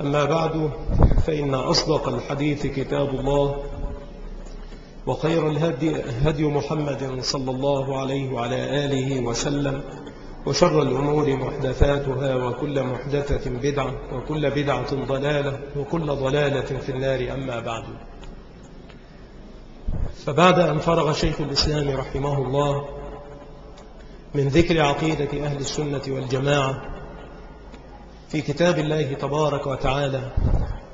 أما بعد فإن أصدق الحديث كتاب الله وخير الهدي هدي محمد صلى الله عليه وعلى آله وسلم وشر الأمور محدثاتها وكل محدثة بدعة وكل بدعة ضلالة وكل ضلالة في النار أما بعد. فبعد أن فرغ شيخ الإسلام رحمه الله من ذكر عقيدة أهل السنة والجماعة في كتاب الله تبارك وتعالى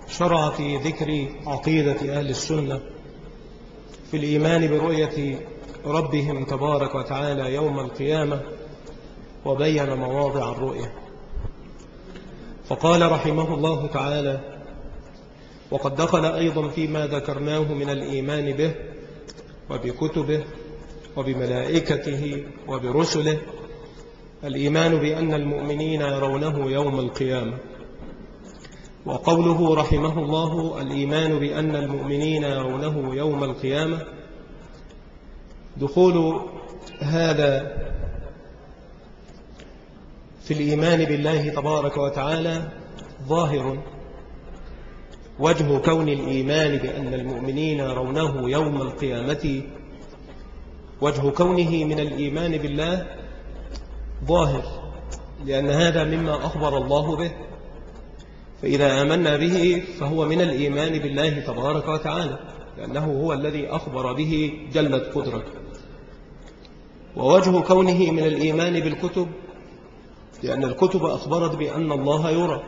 شرع في ذكر عقيدة أهل السنة في الإيمان برؤية ربهم تبارك وتعالى يوم القيامة وبين مواضع الرؤية. فقال رحمه الله تعالى وقد دخل أيضا فيما ذكرناه من الإيمان به وبكتبه وبملائكته وبرسله الإيمان بأن المؤمنين يرونه يوم القيامة. وقوله رحمه الله الإيمان بأن المؤمنين يرونه يوم القيامة دخول هذا في الإيمان بالله تبارك وتعالى ظاهر. وجه كون الإيمان بأن المؤمنين يرونه يوم القيامة وجه كونه من الإيمان بالله ظاهر لأن هذا مما أخبر الله به. فإذا آمنا به فهو من الإيمان بالله تبارك وتعالى لأنه هو الذي أخبر به جلت قدرته. ووجه كونه من الإيمان بالكتب لأن الكتب أخبرت بأن الله يرى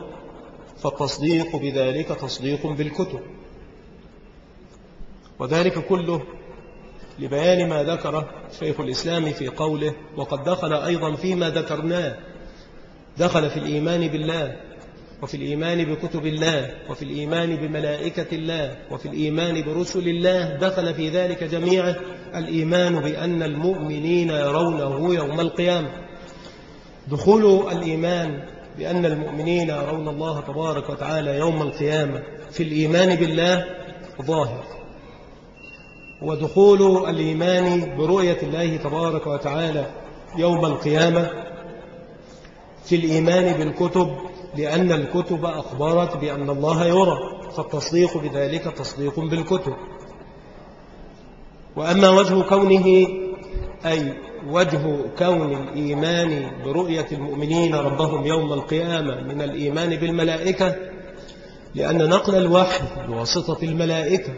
فالتصديق بذلك تصديق بالكتب. وذلك كله لبيان ما ذكره شيخ الإسلام في قوله وقد دخل أيضا فيما ذكرناه. دخل في الإيمان بالله وفي الإيمان بكتب الله وفي الإيمان بملائكة الله وفي الإيمان برسل الله. دخل في ذلك جميعا الإيمان بأن المؤمنين يرونه يوم القيامة. دخول الإيمان بأن المؤمنين يرون الله تبارك وتعالى يوم القيامة في الإيمان بالله ظاهر. ودخول الإيمان برؤية الله تبارك وتعالى يوم القيامة في الإيمان بالكتب لأن الكتب أخبرت بأن الله يرى فالتصديق بذلك تصديق بالكتب. وأما وجه كونه أي وجه كون الإيمان برؤية المؤمنين ربهم يوم القيامة من الإيمان بالملائكة لأن نقل الوحي بواسطة الملائكة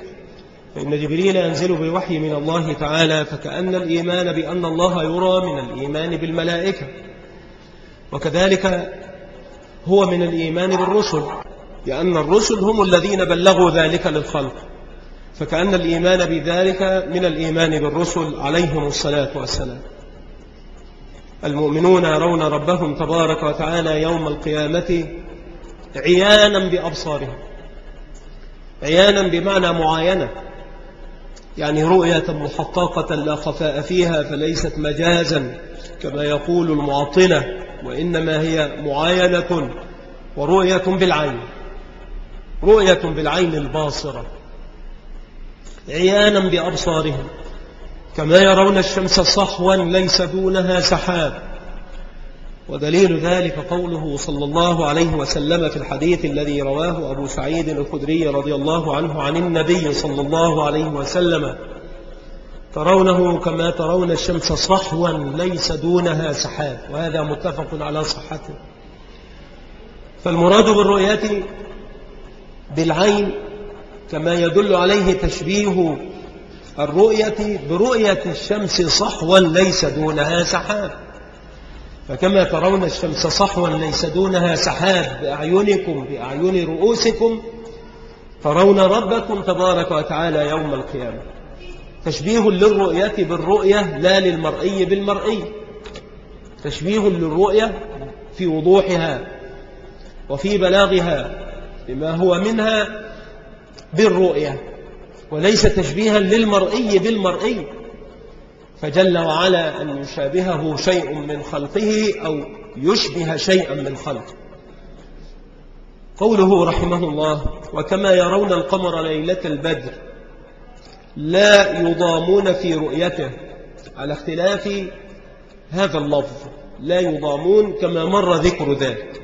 فإن جبريل ينزل بوحي من الله تعالى فكأن الإيمان بأن الله يرى من الإيمان بالملائكة. وكذلك هو من الإيمان بالرسل لأن الرسل هم الذين بلغوا ذلك للخلق. فكأن الإيمان بذلك من الإيمان بالرسل عليهم الصلاة والسلام. المؤمنون يرون ربهم تبارك وتعالى يوم القيامة عيانا بأبصارهم عيانا بمعنى معاينة. يعني رؤية محققة لا خفاء فيها فليست مجازا كما يقول المعطلة وإنما هي معاينة ورؤية بالعين رؤية بالعين الباصرة عيانا بأبصارهم كما يرون الشمس صحوا ليس دونها سحاب. ودليل ذلك قوله صلى الله عليه وسلم في الحديث الذي رواه أبو سعيد الخدري رضي الله عنه عن النبي صلى الله عليه وسلم ترونه كما ترون الشمس صحوا ليس دونها سحاب وهذا متفق على صحته. فالمراد بالرؤية بالعين كما يدل عليه تشبيه الرؤية برؤية الشمس صحوا ليس دونها سحاب. فكما ترون الشمس صحوا ليس دونها سحاب بأعينكم بأعين رؤوسكم ترون ربكم تبارك وتعالى يوم القيامة. تشبيه للرؤية بالرؤية لا للمرئي بالمرئي. تشبيه للرؤية في وضوحها وفي بلاغها بما هو منها بالرؤية وليس تشبيها للمرئي بالمرئي. فجل وعلا أن يشابهه شيء من خلقه أو يشبه شيئا من خلقه. قوله رحمه الله وكما يرون القمر ليلة البدر لا يضامون في رؤيته. على اختلاف هذا اللفظ لا يضامون كما مر ذكر ذلك.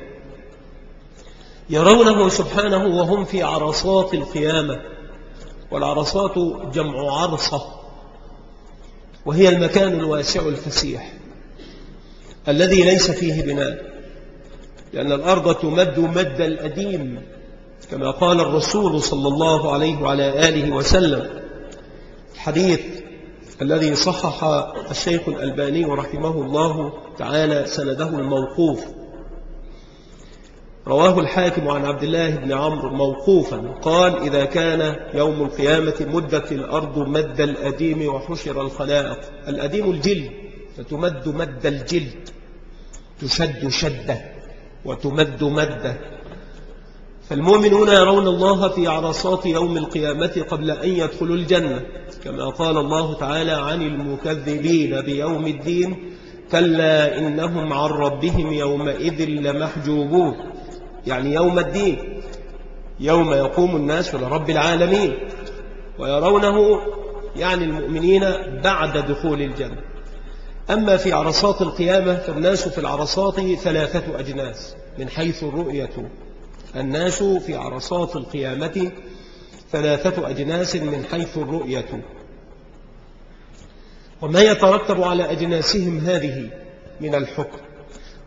يرونه سبحانه وهم في عرصات القيامة والعرصات جمع عرصة. وهي المكان الواسع الفسيح الذي ليس فيه بناء لأن الأرض تمد مد الأديم كما قال الرسول صلى الله عليه وعلى آله وسلم. الحديث الذي صحح الشيخ الألباني رحمه الله تعالى سنده الموقوف. رواه الحاكم عن عبد الله بن عمرو موقوفا قال إذا كان يوم القيامة مدت الأرض مد الأديم وحشر الخلائق. الأديم الجلد فتمد مد الجلد تشد شدة وتمد مدة. فالمؤمنون يرون الله في عرصات يوم القيامة قبل أن يدخلوا الجنة كما قال الله تعالى عن المكذبين بيوم الدين كلا إنهم عن ربهم يومئذ لمحجوبون. يعني يوم الدين يوم يقوم الناس لرب العالمين ويرونه يعني المؤمنين بعد دخول الجنة. أما في عرصات القيامة فالناس في العرصات ثلاثة أجناس من حيث الرؤية. الناس في عرصات القيامة ثلاثة أجناس من حيث الرؤية. وما يترتب على أجناسهم هذه من الحكم.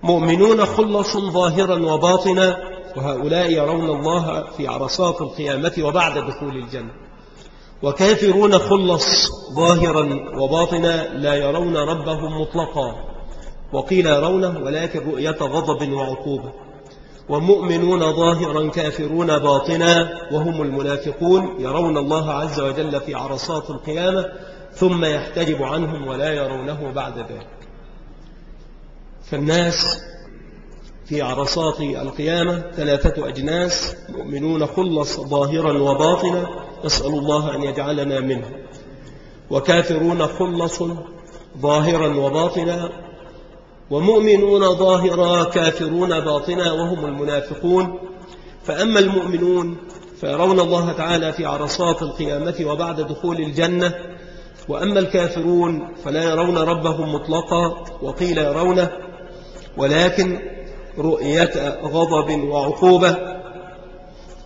مؤمنون خلص ظاهرا وباطنا وهؤلاء يرون الله في عرصات القيامة وبعد دخول الجنة. وكافرون خلص ظاهرا وباطنا لا يرون ربهم مطلقا. وقيل يرونه ولكن رؤية غضب وعقوبة. ومؤمنون ظاهرا كافرون باطنا وهم المنافقون يرون الله عز وجل في عرصات القيامة ثم يحتجب عنهم ولا يرونه بعد ذلك. فالناس في عرصات القيامة ثلاثة أجناس مؤمنون خلص ظاهرا وباطنا نسأل الله أن يجعلنا منه وكافرون خلص ظاهرا وباطنا ومؤمنون ظاهرا كافرون باطنا وهم المنافقون. فأما المؤمنون فيرون الله تعالى في عرصات القيامة وبعد دخول الجنة. وأما الكافرون فلا يرون ربهم مطلقا وقيل يرونه ولكن رؤية غضب وعقوبة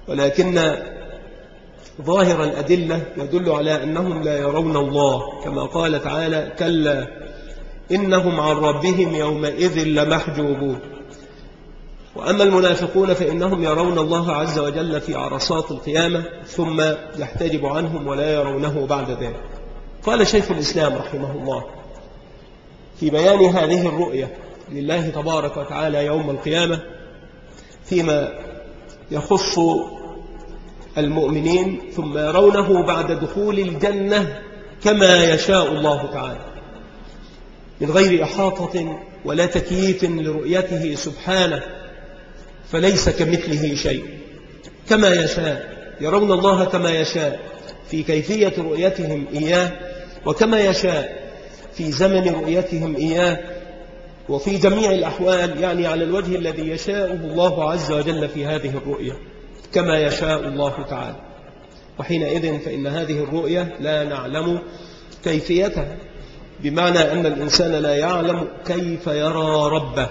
ولكن ظاهر الأدلة يدل على أنهم لا يرون الله كما قال تعالى كلا إنهم عن ربهم يومئذ لمحجوبون. وأما المنافقون فإنهم يرون الله عز وجل في عرصات القيامة ثم يحتجب عنهم ولا يرونه بعد ذلك. قال شيخ الإسلام رحمه الله في بيان هذه الرؤية لله تبارك وتعالى يوم القيامة فيما يخص المؤمنين ثم يرونه بعد دخول الجنة كما يشاء الله تعالى. من غير إحاطة ولا تكييف لرؤيته سبحانه فليس كمثله شيء. كما يشاء يرون الله كما يشاء في كيفية رؤيتهم إياه وكما يشاء في زمن رؤيتهم إياه وفي جميع الأحوال يعني على الوجه الذي يشاءه الله عز وجل في هذه الرؤية كما يشاء الله تعالى. وحينئذ فإن هذه الرؤية لا نعلم كيفيتها. بمعنى أن الإنسان لا يعلم كيف يرى ربه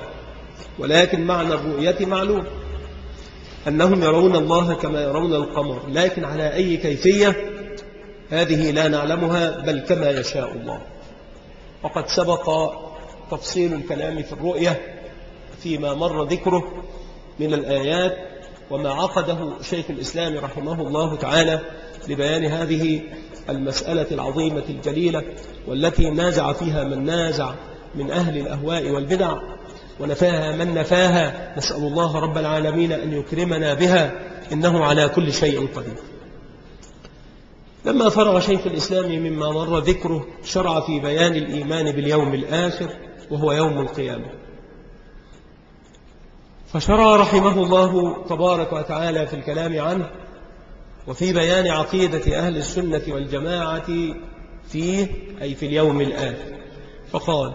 ولكن معنى الرؤية معلوم. أنهم يرون الله كما يرون القمر لكن على أي كيفية؟ هذه لا نعلمها بل كما يشاء الله. وقد سبق تفصيل الكلام في الرؤية فيما مر ذكره من الآيات وما عقده شيخ الإسلام رحمه الله تعالى لبيان هذه المسألة العظيمة الجليلة والتي نازع فيها من نازع من أهل الأهواء والبدع ونفاها من نفاها. نسأل الله رب العالمين أن يكرمنا بها إنه على كل شيء قدير. لما فرغ شيخ الإسلام مما مر ذكره شرع في بيان الإيمان باليوم الآخر وهو يوم القيامة. فشرع رحمه الله تبارك وتعالى في الكلام عنه وفي بيان عقيدة أهل السنة والجماعة فيه أي في اليوم الآخر. فقال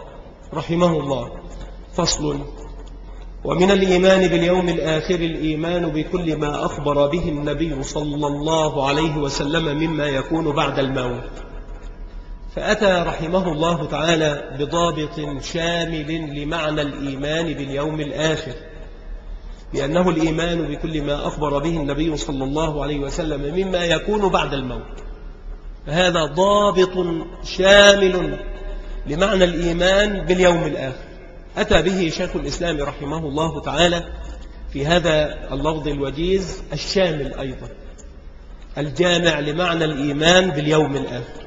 رحمه الله فصل ومن الإيمان باليوم الآخر الإيمان بكل ما أخبر به النبي صلى الله عليه وسلم مما يكون بعد الموت. فأتى رحمه الله تعالى بضابط شامل لمعنى الإيمان باليوم الآخر لأنه الإيمان بكل ما أخبر به النبي صلى الله عليه وسلم مما يكون بعد الموت. فهذا ضابط شامل لمعنى الإيمان باليوم الآخر. أتى به شيخ الإسلام رحمه الله تعالى في هذا اللفظ الوجيز الشامل أيضا الجامع لمعنى الإيمان باليوم الآخر.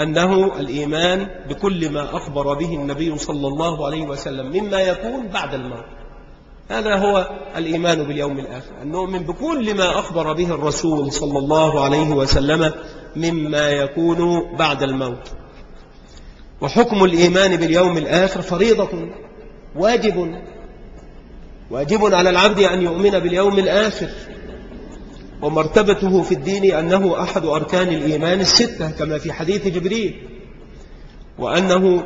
أنه الإيمان بكل ما أخبر به النبي صلى الله عليه وسلم مما يكون بعد الموت. هذا هو الإيمان باليوم الآخر أن نؤمن بكل ما أخبر به الرسول صلى الله عليه وسلم مما يكون بعد الموت. وحكم الإيمان باليوم الآخر فريضة واجب واجب على العبد أن يؤمن باليوم الآخر. ومرتبته في الدين أنه أحد أركان الإيمان الستة كما في حديث جبريل. وأنه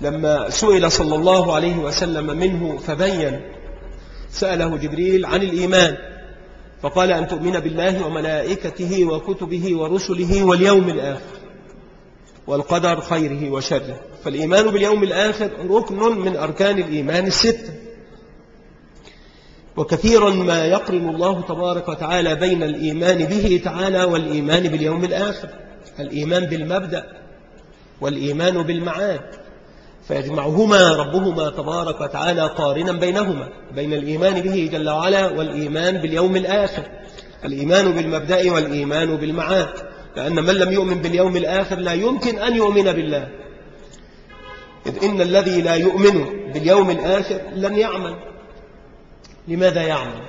لما سئل صلى الله عليه وسلم منه فبين سأله جبريل عن الإيمان. فقال أن تؤمن بالله وملائكته وكتبه ورسله واليوم الآخر والقدر خيره وشره. فالإيمان باليوم الآخر ركن من أركان الإيمان الستة. وكثيرا ما يقرن الله تبارك وتعالى بين الإيمان به تعالى والإيمان باليوم الآخر الإيمان بالمبدأ والإيمان بالمعاد. فيجمعهما ربهما تبارك وتعالى قارنا بينهما بين الإيمان به جل وعلا والإيمان باليوم الآخر الإيمان بالمبدأ والإيمان بالمعاد. لأن من لم يؤمن باليوم الآخر لا يمكن أن يؤمن بالله. إذ إن الذي لا يؤمن باليوم الآخر لن يعمل. لماذا يعمل؟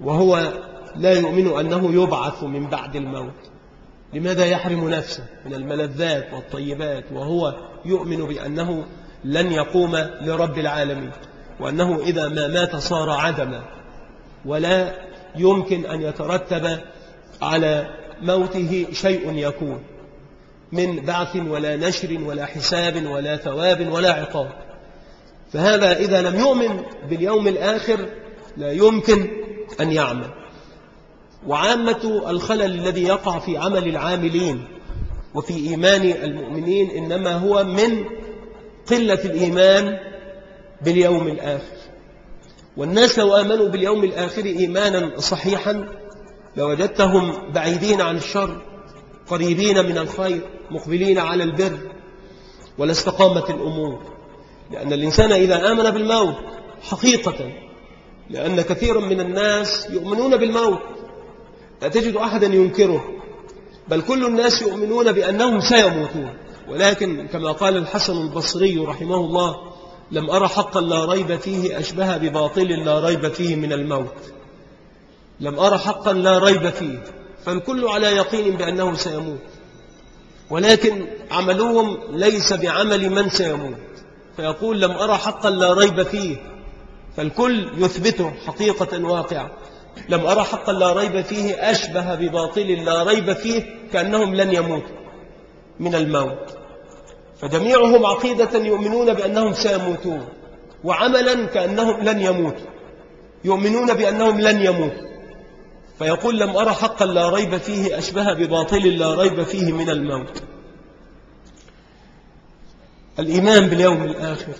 وهو لا يؤمن أنه يبعث من بعد الموت. لماذا يحرم نفسه من الملذات والطيبات؟ وهو يؤمن بأنه لن يقوم لرب العالمين. وأنه إذا ما مات صار عدما. ولا يمكن أن يترتب على موته شيء يكون. من بعث ولا نشر ولا حساب ولا ثواب ولا عقاب. فهذا إذا لم يؤمن باليوم الآخر لا يمكن أن يعمل. وعامة الخلل الذي يقع في عمل العاملين وفي إيمان المؤمنين إنما هو من قلة الإيمان باليوم الآخر. والناس لو آمنوا باليوم الآخر إيمانا صحيحا لوجدتهم بعيدين عن الشر قريبين من الخير مقبلين على البر ولا استقامت الأمور. لأن الإنسان إذا آمن بالموت حقيقة لأن كثيرا من الناس يؤمنون بالموت لا تجد أحدا ينكره بل كل الناس يؤمنون بأنهم سيموتون. ولكن كما قال الحسن البصري رحمه الله لم أرى حقا لا ريب فيه أشبه بباطل لا ريب فيه من الموت. لم أرى حقا لا ريب فيه فالكل على يقين بأنه سيموت. ولكن عملهم ليس بعمل من سيموت. فيقول لم أرى حقا لا ريب فيه فالكل يثبته حقيقة واقعة لم أرى حقا لا ريب فيه أشبه بباطل لا ريب فيه كأنهم لن يموتوا من الموت. فجميعهم عقيدة يؤمنون بأنهم سيموتون وعملا كأنهم لن يموتوا يؤمنون بأنهم لن يموتوا فيقول لم أرى حقا لا ريب فيه أشبه بباطل لا ريب فيه من الموت. الإيمان باليوم الآخر.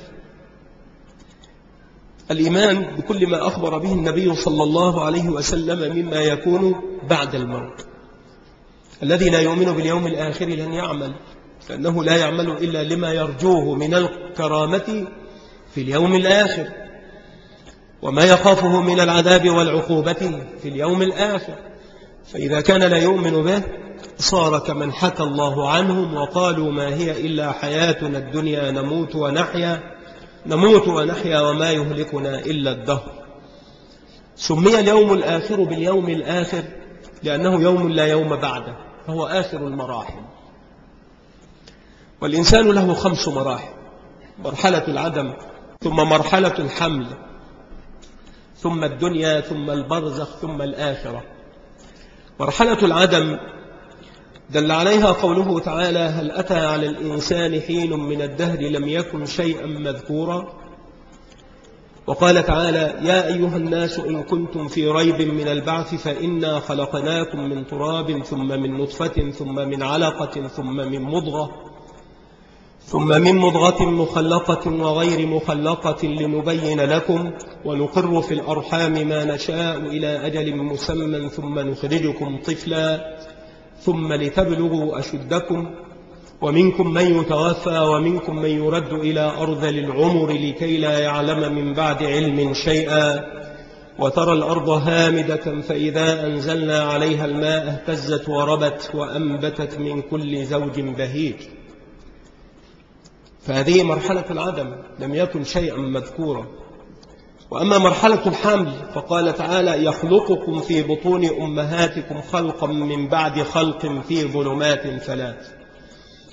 الإيمان بكل ما أخبر به النبي صلى الله عليه وسلم مما يكون بعد الموت. الذي لا يؤمن باليوم الآخر لن يعمل فإنه لا يعمل إلا لما يرجوه من الكرامة في اليوم الآخر. وما يخافه من العذاب والعقوبة في اليوم الآخر. فإذا كان لا يؤمن به صار كمن حكى الله عنهم وقالوا ما هي إلا حياتنا الدنيا نموت ونحيا نموت ونحيا وما يهلكنا إلا الدهر. سمي اليوم الآخر باليوم الآخر لأنه يوم لا يوم بعده فهو آخر المراحل. والإنسان له خمس مراحل مرحلة العدم ثم مرحلة الحمل ثم الدنيا ثم البرزخ ثم الآخرة. مرحلة العدم دل عليها قوله تعالى هل أتى على الإنسان حين من الدهر لم يكن شيئا مذكورا؟ وقال تعالى يا أيها الناس إن كنتم في ريب من البعث فإنا خلقناكم من تراب ثم من نطفة ثم من علقة ثم من مضغة ثم من مضغة مخلقة وغير مخلقة لنبين لكم ونقر في الأرحام ما نشاء إلى أجل مسمى ثم نخرجكم طفلا ثم لتبلغوا أشدكم ومنكم من يتوفى ومنكم من يرد إلى أرض العمر لكي لا يعلم من بعد علم شيئا وترى الأرض هامدة فإذا أنزلنا عليها الماء اهتزت وربت وأنبتت من كل زوج بهيج. فهذه مرحلة العدم لم يكن شيئا مذكورا. وأما مرحلة الحمل فقال تعالى يخلقكم في بطون أمهاتكم خلقا من بعد خلق في ظلمات ثلاث.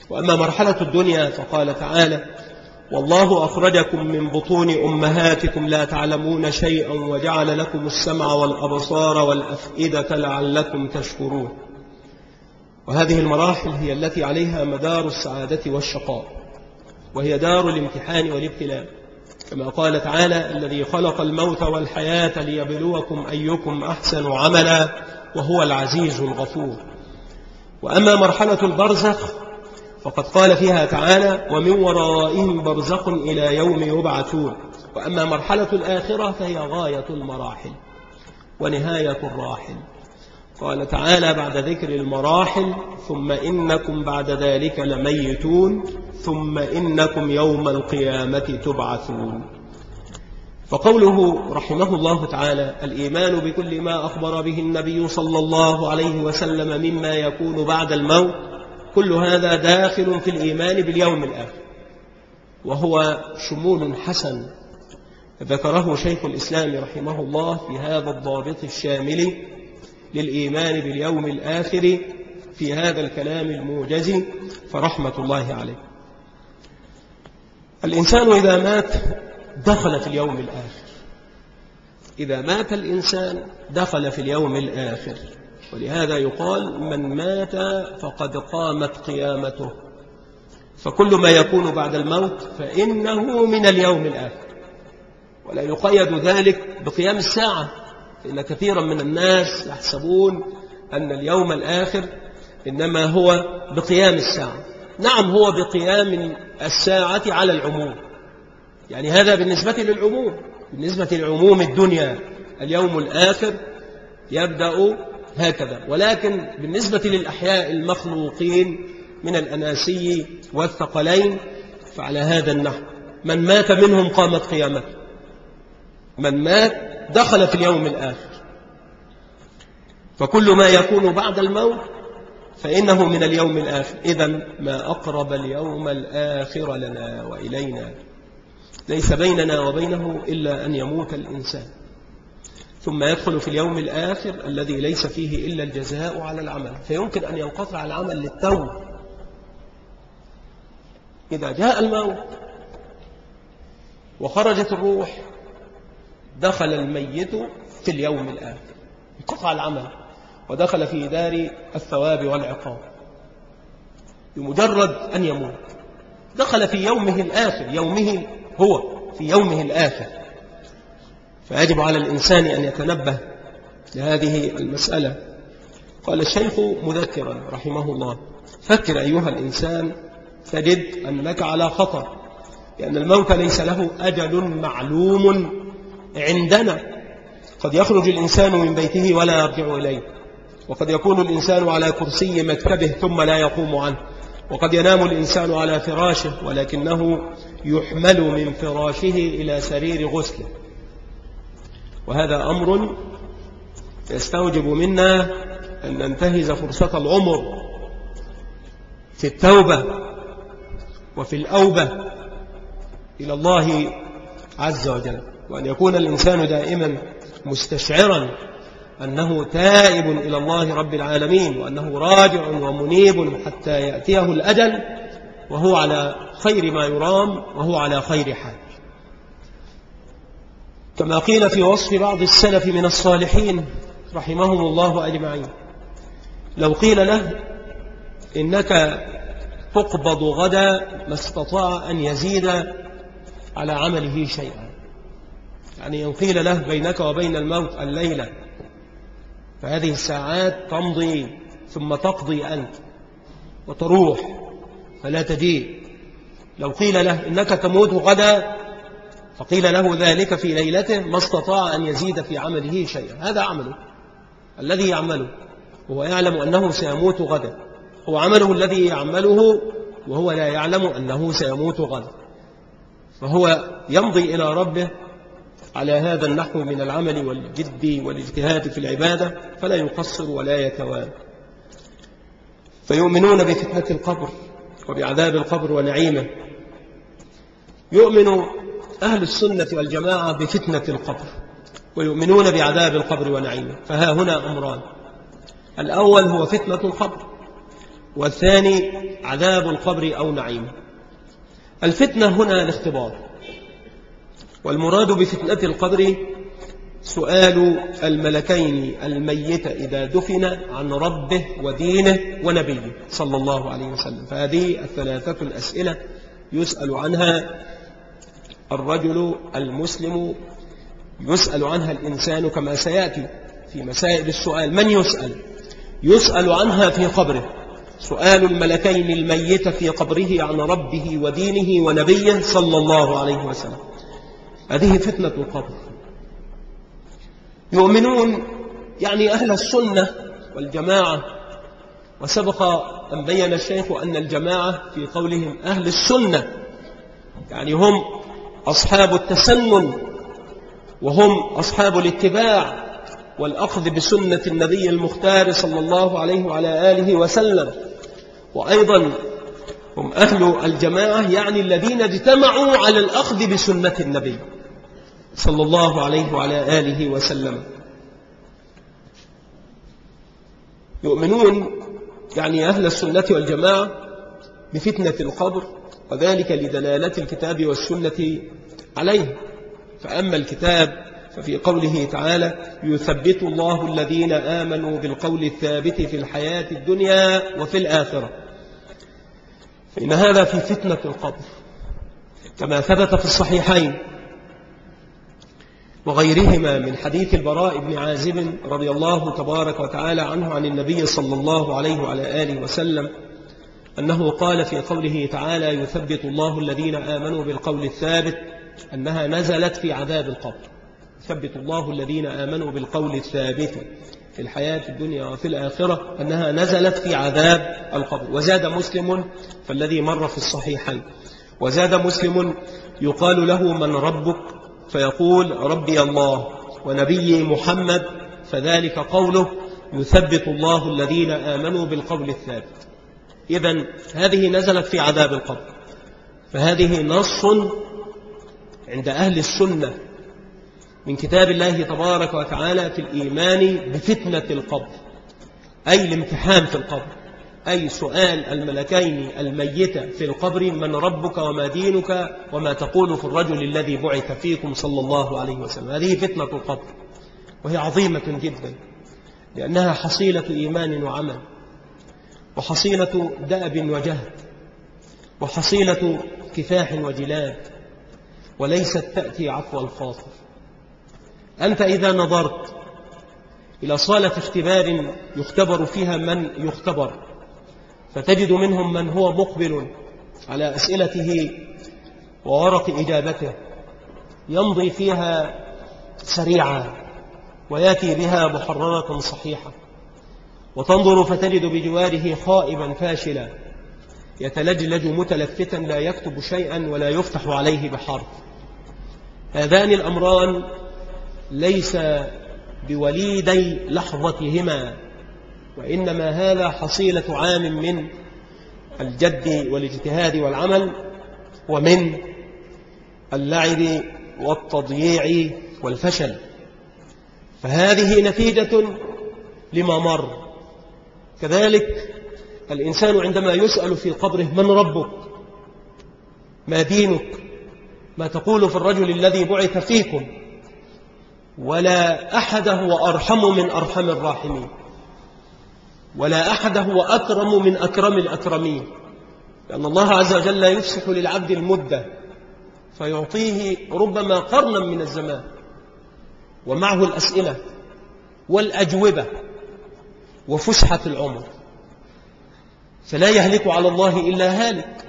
وأما مرحلة الدنيا فقال تعالى والله أخرجكم من بطون أمهاتكم لا تعلمون شيئا وجعل لكم السمع والأبصار والأفئدة لعلكم تشكرون. وهذه المراحل هي التي عليها مدار السعادة والشقاء وهي دار الامتحان والابتلاء. كما قال تعالى الذي خلق الموت والحياة ليبلوكم أيكم أحسن عملا وهو العزيز الغفور. وأما مرحلة البرزخ فقد قال فيها تعالى ومن ورائهم برزخ إلى يوم يبعثون. وأما مرحلة الآخرة فهي غاية المراحل ونهاية الراحل. قال تعالى بعد ذكر المراحل ثم إنكم بعد ذلك لميتون. ثم إنكم يوم القيامة تبعثون. فقوله رحمه الله تعالى الإيمان بكل ما أخبر به النبي صلى الله عليه وسلم مما يكون بعد الموت كل هذا داخل في الإيمان باليوم الآخر وهو شمول حسن ذكره شيخ الإسلام رحمه الله في هذا الضابط الشامل للإيمان باليوم الآخر في هذا الكلام الموجز فرحمة الله عليه. الإنسان إذا مات دخل في اليوم الآخر. إذا مات الإنسان دخل في اليوم الآخر. ولهذا يقال من مات فقد قامت قيامته. فكل ما يكون بعد الموت فإنه من اليوم الآخر. ولا يقيد ذلك بقيام الساعة. إن كثيرا من الناس يحسبون أن اليوم الآخر إنما هو بقيام الساعة. نعم هو بقيام الساعة على العموم. يعني هذا بالنسبة للعموم. بالنسبة لعموم الدنيا اليوم الآخر يبدأ هكذا. ولكن بالنسبة للأحياء المخلوقين من الأناسي والثقلين فعلى هذا النحو. من مات منهم قامت قيامته. من مات دخل في اليوم الآخر. فكل ما يكون بعد الموت فإنه من اليوم الآخر. إذا ما أقرب اليوم الآخر لنا وإلينا ليس بيننا وبينه إلا أن يموت الإنسان. ثم يدخل في اليوم الآخر الذي ليس فيه إلا الجزاء على العمل. فيمكن أن ينقطع العمل للتو. إذا جاء الموت وخرجت الروح دخل الميت في اليوم الآخر. انقطع العمل. ودخل في دار الثواب والعقاب. بمجرد أن يموت. دخل في يومه الآخر. يومه هو. في يومه الآخر. فيجب على الإنسان أن يتنبه لهذه المسألة. قال الشيخ مذكرا رحمه الله. فكر أيها الإنسان تجد أنك على خطر. لأن الموت ليس له أجل معلوم عندنا. قد يخرج الإنسان من بيته ولا يرجع إليه. وقد يكون الإنسان على كرسي مكتبه ثم لا يقوم عنه. وقد ينام الإنسان على فراشه ولكنه يحمل من فراشه إلى سرير غسله. وهذا أمر يستوجب منا أن ننتهز فرصة العمر في التوبة وفي الأوبة إلى الله عز وجل وأن يكون الإنسان دائما مستشعرا أنه تائب إلى الله رب العالمين وأنه راجع ومنيب حتى يأتيه الأجل وهو على خير ما يرام وهو على خير حال. كما قيل في وصف بعض السلف من الصالحين رحمهم الله أجمعين. لو قيل له إنك تقبض غدا ما استطاع أن يزيد على عمله شيئا. يعني إن قيل له بينك وبين الموت الليلة فهذه الساعات تمضي ثم تقضي أنت وتروح فلا تجيء. لو قيل له إنك تموت غدا فقيل له ذلك في ليلته ما استطاع أن يزيد في عمله شيئا. هذا عمله. الذي يعمله هو يعلم أنه سيموت غدا. هو عمله الذي يعمله وهو لا يعلم أنه سيموت غدا. فهو يمضي إلى ربه على هذا النحو من العمل والجد والاجتهاد في العبادة فلا يقصر ولا يتوان. فيؤمنون بفتنة القبر وبعذاب القبر ونعيمه. يؤمن أهل السنة والجماعة بفتنة القبر ويؤمنون بعذاب القبر ونعيمه. فها هنا أمران. الأول هو فتنة القبر والثاني عذاب القبر أو نعيمه. الفتنة هنا الاختبار. والمراد بفتنة القبر سؤال الملكين الميت إذا دفن عن ربه ودينه ونبيه صلى الله عليه وسلم. فهذه الثلاثة الأسئلة يسأل عنها الرجل المسلم يسأل عنها الإنسان كما سيأتي في مسائل السؤال. من يسأل؟ يسأل عنها في قبره. سؤال الملكين الميت في قبره عن ربه ودينه ونبيه صلى الله عليه وسلم. هذه فتنة القبر. يؤمنون يعني أهل السنة والجماعة وسبق أن بين الشيخ أن الجماعة في قولهم أهل السنة يعني هم أصحاب التسنن وهم أصحاب الاتباع والأخذ بسنة النبي المختار صلى الله عليه وعلى آله وسلم. وأيضا هم أهل الجماعة يعني الذين اجتمعوا على الأخذ بسنة النبي. صلى الله عليه وعلى آله وسلم. يؤمنون يعني أهل السنة والجماعة بفتنة القبر وذلك لدلالة الكتاب والسنة عليه. فأما الكتاب ففي قوله تعالى يثبت الله الذين آمنوا بالقول الثابت في الحياة الدنيا وفي الآخرة. فإن هذا في فتنة القبر. كما ثبت في الصحيحين وغيرهما من حديث البراء بن عازب رضي الله تبارك وتعالى عنه عن النبي صلى الله عليه وعلى آله وسلم أنه قال في قوله تعالى يثبت الله الذين آمنوا بالقول الثابت أنها نزلت في عذاب القبر. يثبت الله الذين آمنوا بالقول الثابت في الحياة الدنيا وفي الآخرة أنها نزلت في عذاب القبر. وزاد مسلم فالذي مر في الصحيحين. وزاد مسلم يقال له من ربك؟ فيقول ربي الله ونبي محمد فذلك قوله يثبت الله الذين آمنوا بالقول الثابت. إذا هذه نزلت في عذاب القبر. فهذه نص عند أهل السنة من كتاب الله تبارك وتعالى في الإيمان بفتنة القبر أي الامتحان في القبر. أي سؤال الملكين الميتة في القبر من ربك وما دينك وما تقول في الرجل الذي بعث فيكم صلى الله عليه وسلم. هذه فتنة القبر وهي عظيمة جدا لأنها حصيلة إيمان وعمل وحصيلة دأب وجهد وحصيلة كفاح وجلاد وليست تأتي عفو الخاطر. أنت إذا نظرت إلى صالة اختبار يختبر فيها من يختبر. فتجد منهم من هو مقبل على أسئلته وورق إجابته يمضي فيها سريعا ويأتي بها محررة صحيحة. وتنظر فتجد بجواره خائبا فاشلا يتلجلج متلفتا لا يكتب شيئا ولا يفتح عليه بحرف. هذان الأمران ليس بوليدي لحظتهما. وإنما هذا حصيلة عام من الجد والاجتهاد والعمل ومن اللعب والتضييع والفشل. فهذه نتيجة لما مر. كذلك الإنسان عندما يسأل في قبره من ربك؟ ما دينك؟ ما تقول في الرجل الذي بعث فيكم؟ ولا أحد هو أرحم من أرحم الراحمين. ولا أحد هو أكرم من أكرم الأكرمين. لأن الله عز وجل يفسح للعبد المدة فيعطيه ربما قرنا من الزمان ومعه الأسئلة والأجوبة وفسحة العمر. فلا يهلك على الله إلا هالك.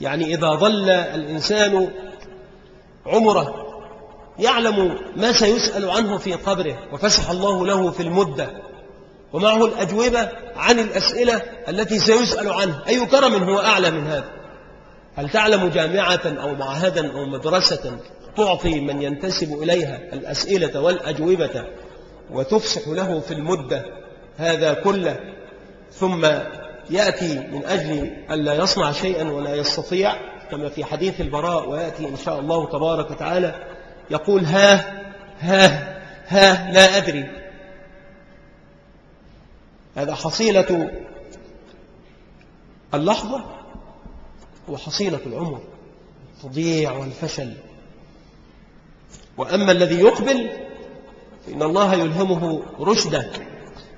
يعني إذا ظل الإنسان عمره يعلم ما سيسأل عنه في قبره وفسح الله له في المدة. ومعه الأجوبة عن الأسئلة التي سيسأل عنها أي كرم هو أعلى من هذا؟ هل تعلم جامعة أو معهدا أو مدرسة تعطي من ينتسب إليها الأسئلة والأجوبة وتفسح له في المدة هذا كله؟ ثم يأتي من أجل أن لا يصنع شيئا ولا يستطيع كما في حديث البراء ويأتي إن شاء الله تبارك وتعالى يقول ها ها ها لا أدري. هذا حصيلة اللحظة وحصيلة العمر تضيع والفشل. وأما الذي يقبل فإن الله يلهمه رشدا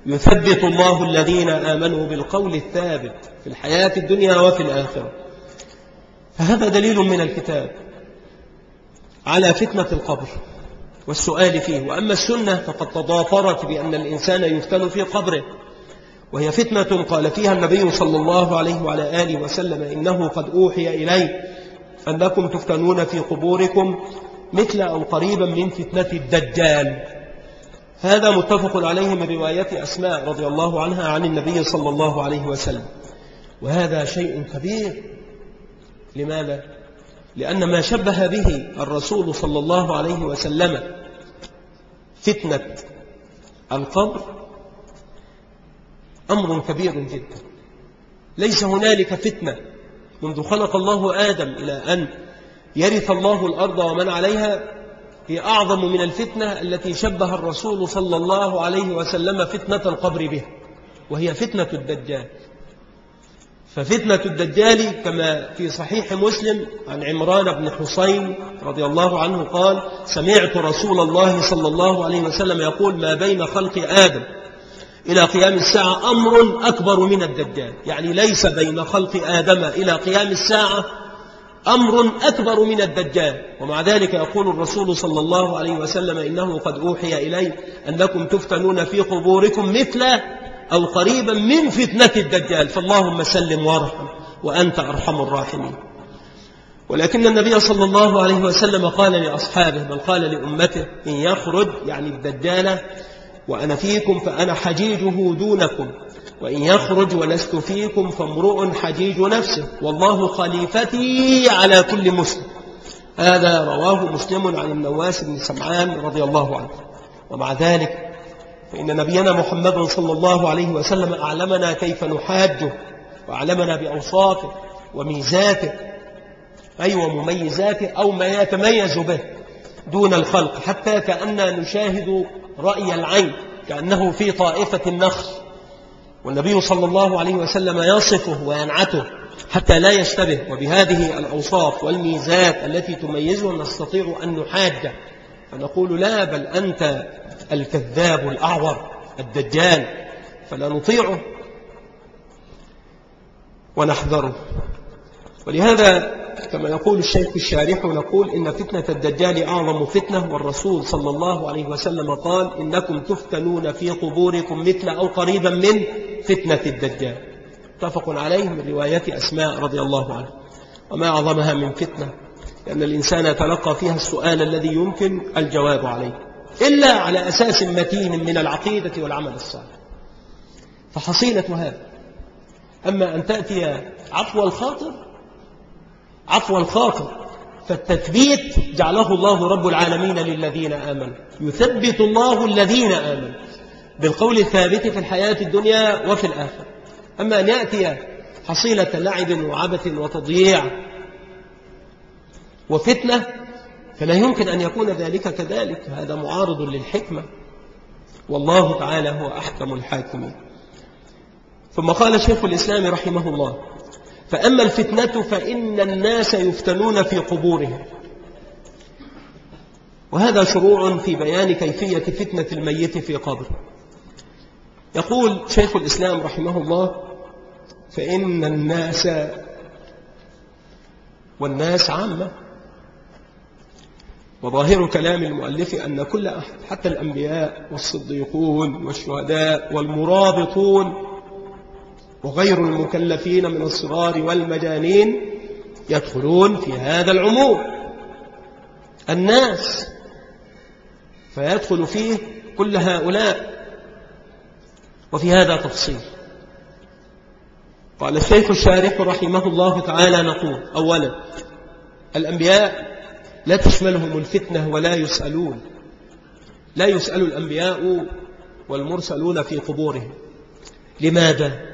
يثبت الله الذين آمنوا بالقول الثابت في الحياة الدنيا وفي الآخرة. فهذا دليل من الكتاب على فتنة القبر والسؤال فيه. وأما السنة فقد تضافرت بأن الإنسان يفتن في قبره. وهي فتنة قال فيها النبي صلى الله عليه وعلى آله وسلم إنه قد أوحي إلي أنكم تفتنون في قبوركم مثل أو قريبا من فتنة الدجال. هذا متفق عليه من رواية أسماء رضي الله عنها عن النبي صلى الله عليه وسلم. وهذا شيء كبير. لماذا؟ لأن ما شبه به الرسول صلى الله عليه وسلم فتنة القبر أمر كبير جدا. ليس هنالك فتنة. منذ خلق الله آدم إلى أن يرث الله الأرض ومن عليها هي أعظم من الفتنة التي شبه الرسول صلى الله عليه وسلم فتنة القبر به وهي فتنة الدجال. ففتنة الدجال كما في صحيح مسلم عن عمران بن حسين رضي الله عنه قال سمعت رسول الله صلى الله عليه وسلم يقول ما بين خلق آدم إلى قيام الساعة أمر أكبر من الدجال. يعني ليس بين خلق آدم إلى قيام الساعة أمر أكبر من الدجال. ومع ذلك يقول الرسول صلى الله عليه وسلم إنه قد أوحي إلي أنكم تفتنون في قبوركم مثل أو قريبا من فتنة الدجال. فاللهم سلم وارحم وأنت أرحم الراحمين. ولكن النبي صلى الله عليه وسلم قال لأصحابه بل قال لأمته إن يخرج يعني الدجال وأنا فيكم فأنا حجيجه دونكم وإن يخرج ولست فيكم فامرؤ حجيج نفسه والله خليفتي على كل مسلم. هذا رواه مسلم عن النواس بن سمعان رضي الله عنه. ومع ذلك فإن نبينا محمد صلى الله عليه وسلم أعلمنا كيف نحاجه وأعلمنا بأوصافه وميزاته أي ومميزاته أو ما يتميز به دون الخلق حتى كأننا نشاهد رأي العين كأنه في طائفة النخل والنبي صلى الله عليه وسلم يصفه وينعته حتى لا يشتبه. وبهذه الأوصاف والميزات التي تميزه نستطيع أن نحاجه فنقول لا بل أنت الكذاب الأعور الدجال فلا نطيعه ونحذره. ولهذا كما يقول الشيخ الشارح نقول إن فتنة الدجال أعظم فتنة والرسول صلى الله عليه وسلم قال إنكم تفتنون في قبوركم مثل أو قريبا من فتنة الدجال. اتفق عليه من رواية أسماء رضي الله عنه. وما أعظمها من فتنة؟ لأن الإنسان يتلقى فيها السؤال الذي يمكن الجواب عليه. إلا على أساس متين من العقيدة والعمل الصالح. فحصيلة هذا. أما أن تأتي عفو الخاطر عفو الخاطر فالتثبيت جعله الله رب العالمين للذين آمنوا. يثبت الله الذين آمنوا بالقول الثابت في الحياة الدنيا وفي الآخرة. أما أن يأتي حصيلة لعب وعبث وتضييع وفتنة فلا يمكن أن يكون ذلك كذلك. هذا معارض للحكمة. والله تعالى هو أحكم الحاكمين. ثم قال شيخ الإسلام رحمه الله فأما الفتنة فإن الناس يفتنون في قبورهم. وهذا شروع في بيان كيفية فتنة الميت في قبر. يقول شيخ الإسلام رحمه الله فإن الناس والناس عامة. وظاهر كلام المؤلف أن كل أحد حتى الأنبياء والصديقون والشهداء والمرابطون وغير المكلفين من الصغار والمجانين يدخلون في هذا العموم. الناس فيدخل فيه كل هؤلاء. وفي هذا تفصيل. قال الشيخ الشارح رحمه الله تعالى نقول أولا الأنبياء لا تشملهم الفتنة ولا يسألون. لا يسأل الأنبياء والمرسلون في قبورهم. لماذا؟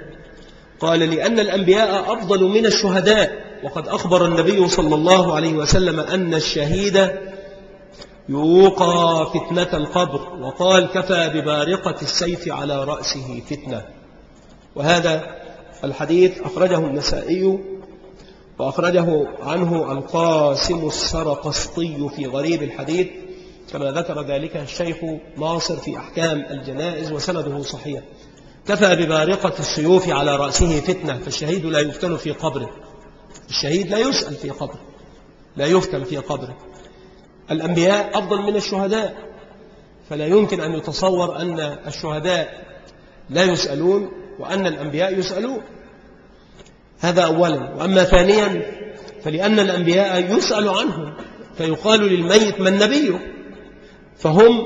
قال لأن الأنبياء أفضل من الشهداء. وقد أخبر النبي صلى الله عليه وسلم أن الشهيد يوقى فتنة القبر وقال كفى ببارقة السيف على رأسه فتنة. وهذا الحديث أخرجه النسائي وأخرجه عنه القاسم السرقسطي في غريب الحديث كما ذكر ذلك الشيخ ناصر في أحكام الجنائز وسنده صحيح. كفى ببارقة السيوف على رأسه فتنة فالشهيد لا يفتن في قبره. الشهيد لا يسأل في قبره لا يفتن في قبره. الأنبياء أفضل من الشهداء فلا يمكن أن يتصور أن الشهداء لا يسألون وأن الأنبياء يسألون. هذا أولا. وأما ثانيا فلأن الأنبياء يسأل عنهم فيقال للميت من نبيه فهم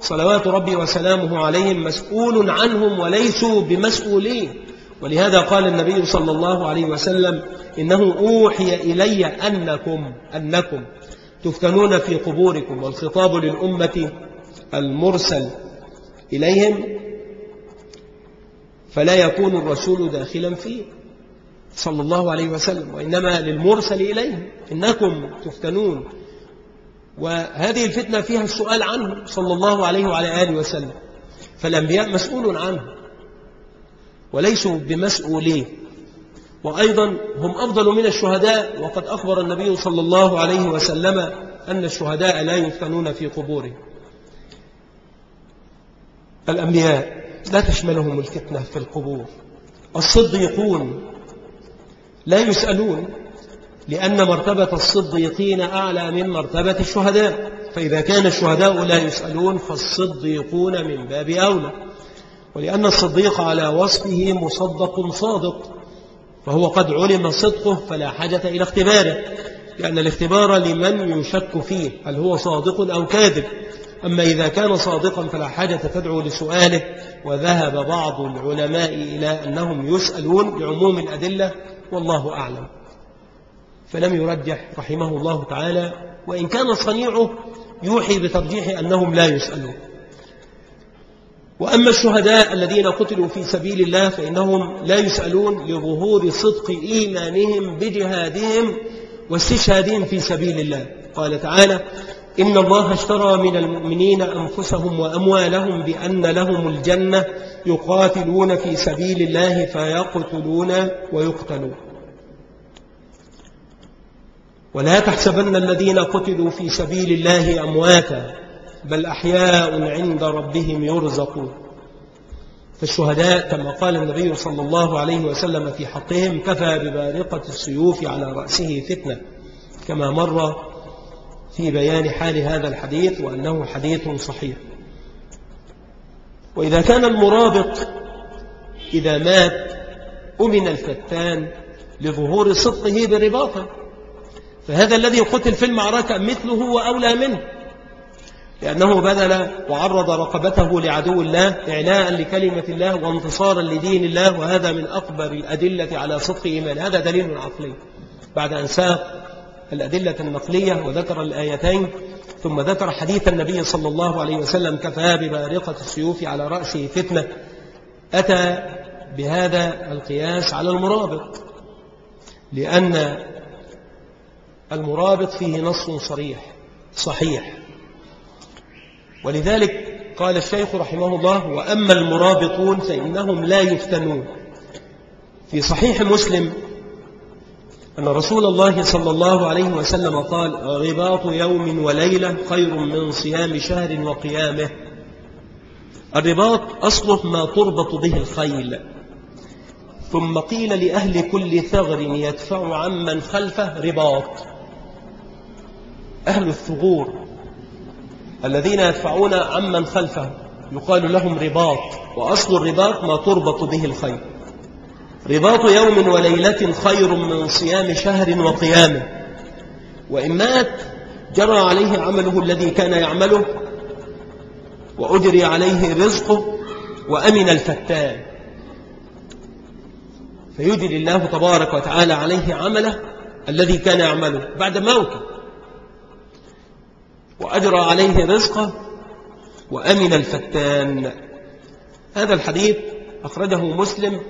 صلوات ربي وسلامه عليهم مسؤول عنهم وليسوا بمسؤولين. ولهذا قال النبي صلى الله عليه وسلم إنه أوحي إلي أنكم أنكم تفتنون في قبوركم والخطاب للأمة المرسل إليهم فلا يكون الرسول داخلا فيه صلى الله عليه وسلم وإنما للمرسل إليهم. إنكم تفتنون. وهذه الفتنة فيها السؤال عنه صلى الله عليه وعلى آله وسلم. فالأنبياء مسؤول عنه وليسوا بمسؤولين. وأيضا هم أفضل من الشهداء وقد أخبر النبي صلى الله عليه وسلم أن الشهداء لا يفتنون في قبورهم. الأنبياء لا تشملهم الفتنة في القبور. الصديقون لا يسألون. لأن مرتبة الصديقين أعلى من مرتبة الشهداء. فإذا كان الشهداء لا يسألون فالصديقون من باب أولى. ولأن الصديق على وصفه مصدق صادق فهو قد علم صدقه فلا حاجة إلى اختباره لأن الاختبار لمن يشك فيه هل هو صادق أو كاذب. أما إذا كان صادقا فلا حاجة تدعو لسؤاله. وذهب بعض العلماء إلى أنهم يسألون لعموم الأدلة والله أعلم. فلم يرجح رحمه الله تعالى وإن كان صنيعه يوحي بترجيح أنهم لا يسألون. وأما الشهداء الذين قتلوا في سبيل الله فإنهم لا يسألون لظهور صدق إيمانهم بجهادهم واستشهادهم في سبيل الله. قال تعالى إن الله اشترى من المؤمنين أنفسهم وأموالهم بأن لهم الجنة يقاتلون في سبيل الله فيقتلون ويقتلون. ولا تحسبن الذين قتلوا في سبيل الله أمواتا بل أحياء عند ربهم يرزقون. فالشهداء كما قال النبي صلى الله عليه وسلم في حقهم كفى ببارقة السيوف على رأسه فتنة كما مر في بيان حال هذا الحديث وأنه حديث صحيح. وإذا كان المرابط إذا مات أمن الفتان لظهور صدقه برباطة. فهذا الذي قتل في المعركة مثله وأولى منه. لأنه بذل وعرض رقبته لعدو الله إعلاء لكلمة الله وانتصارا لدين الله وهذا من أكبر الأدلة على صدق إيمان. هذا دليل عقلي. بعد أن ساق الأدلة النقلية وذكر الآيتين ثم ذكر حديث النبي صلى الله عليه وسلم كفى ببارقة السيوف على رأسه فتنة. أتى بهذا القياس على المرابط. لأن المرابط فيه نص صريح صحيح. ولذلك قال الشيخ رحمه الله وأما المرابطون فإنهم لا يفتنون. في صحيح مسلم أن رسول الله صلى الله عليه وسلم قال غباط يوم وليلة خير من صيام شهر وقيامه. الرباط أصله ما تربط به الخيل. ثم قيل لأهل كل ثغر يدفع عمن خلفه رباط. أهل الثغور الذين يدفعون عمن خلفه يقال لهم رباط. وأصل الرباط ما تربط به الخيل رباط يوم وليلة خير من صيام شهر وقيامه وإن مات جرى عليه عمله الذي كان يعمله وأجري عليه رزقه وأمن الفتان. فيجري الله تبارك وتعالى عليه عمله الذي كان يعمله بعد موته. وأجرى عليه رزقه وأمن الفتان. هذا الحديث أخرجه مسلم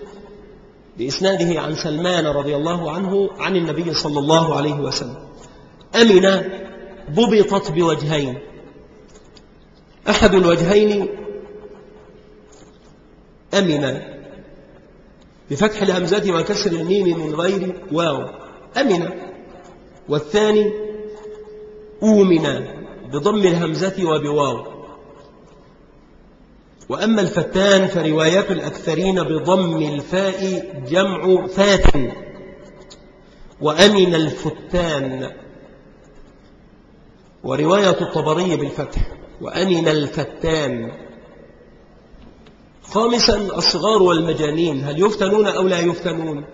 بإسناده عن سلمان رضي الله عنه عن النبي صلى الله عليه وسلم. أمن ضبطت بوجهين. أحد الوجهين أمن بفتح الهمزة وكسر الميم من غير واو. أمن والثاني أومن. بضم الهمزة وبواو. وأما الفتان فروايات الأكثرين بضم الفاء جمع فات. وأمن الفتان. ورواية الطبري بالفتح. وأمن الفتان. خامسا الصغار والمجانين. هل يفتنون أو لا يفتنون؟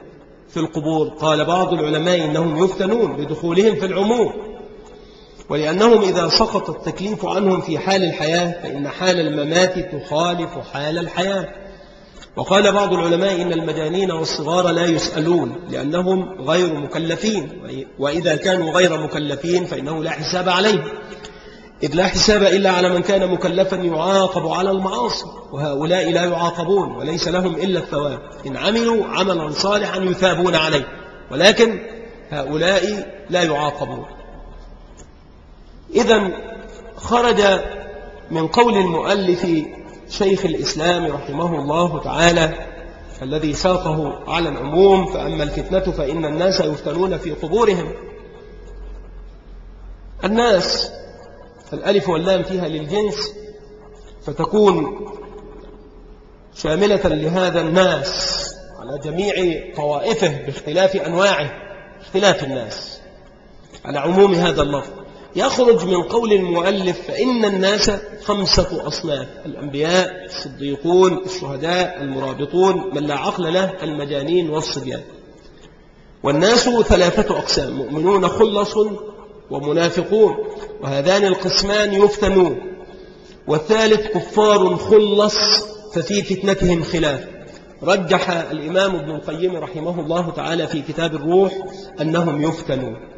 في القبور. قال بعض العلماء إنهم يفتنون بدخولهم في العموم. ولأنهم إذا سقط التكليف عنهم في حال الحياة فإن حال الممات تخالف حال الحياة. وقال بعض العلماء إن المجانين والصغار لا يسألون لأنهم غير مكلفين. وإذا كانوا غير مكلفين فإنه لا حساب عليهم. إذ لا حساب إلا على من كان مكلفا يعاقب على المعاصي وهؤلاء لا يعاقبون وليس لهم إلا الثواب. إن عملوا عملا صالحا يثابون عليه ولكن هؤلاء لا يعاقبون. إذا خرج من قول المؤلف شيخ الإسلام رحمه الله تعالى الذي ساقه على العموم فأما الفتنة فإن الناس يفتنون في قبورهم. الناس الألف واللام فيها للجنس فتكون شاملة لهذا الناس على جميع طوائفه باختلاف أنواعه اختلاف الناس على عموم هذا اللفظ. يخرج من قول المؤلف فإن الناس خمسة أصناف الأنبياء الصديقون الشهداء المرابطون من لا عقل له المجانين والصبيان. والناس ثلاثة أقسام مؤمنون خلص ومنافقون وهذان القسمان يفتنون. والثالث كفار خلص ففي فتنتهم خلاف. رجح الإمام ابن القيم رحمه الله تعالى في كتاب الروح أنهم يفتنون.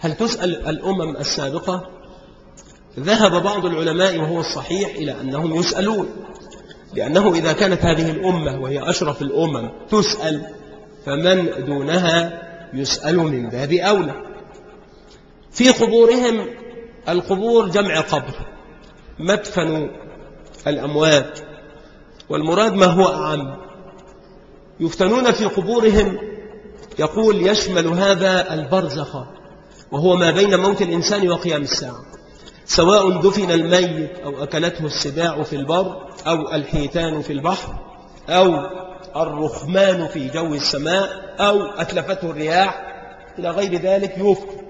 هل تسأل الأمم السابقة؟ ذهب بعض العلماء وهو الصحيح إلى أنهم يسألون لأنه إذا كانت هذه الأمة وهي أشرف الأمم تسأل فمن دونها يسأل من باب أولى. في قبورهم القبور جمع قبر مدفن الأموات والمراد ما هو أعم. يفتنون في قبورهم يقول يشمل هذا البرزخ. وهو ما بين موت الإنسان وقيام الساعة سواء دفن الميت أو أكلته السباع في البر أو الحيتان في البحر أو الرخمان في جو السماء أو أتلفته الرياح إلى غير ذلك يفتن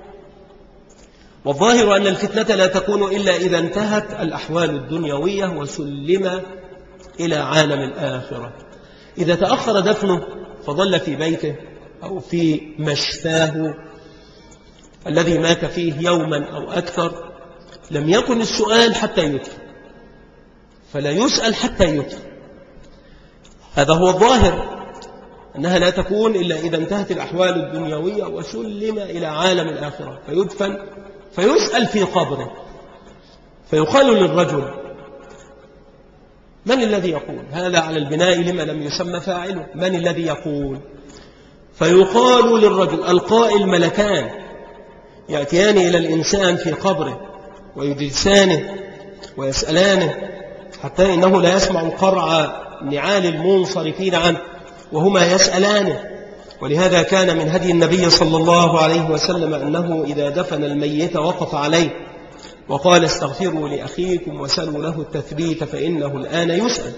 والظاهر أن الفتنة لا تكون إلا إذا انتهت الأحوال الدنيوية وسلم إلى عالم الآخرة. إذا تأخر دفنه فظل في بيته أو في مشفاه الذي مات فيه يوما أو أكثر لم يكن السؤال حتى يدفن فلا يسأل حتى يدفن هذا هو الظاهر أنها لا تكون إلا إذا انتهت الأحوال الدنيوية وسلم إلى عالم الآخرة فيدفن فيسأل في قبره فيقال للرجل من الذي يقول؟ هذا على البناء لما لم يسمى فاعله من الذي يقول؟ فيقال للرجل القائل ملكان. يأتيان إلى الإنسان في قبره ويجلسانه ويسألانه حتى إنه لا يسمع قرع نعال المنصرفين عنه وهما يسألانه. ولهذا كان من هدي النبي صلى الله عليه وسلم أنه إذا دفن الميت وقف عليه وقال استغفروا لأخيكم وسلوا له التثبيت فإنه الآن يسأل.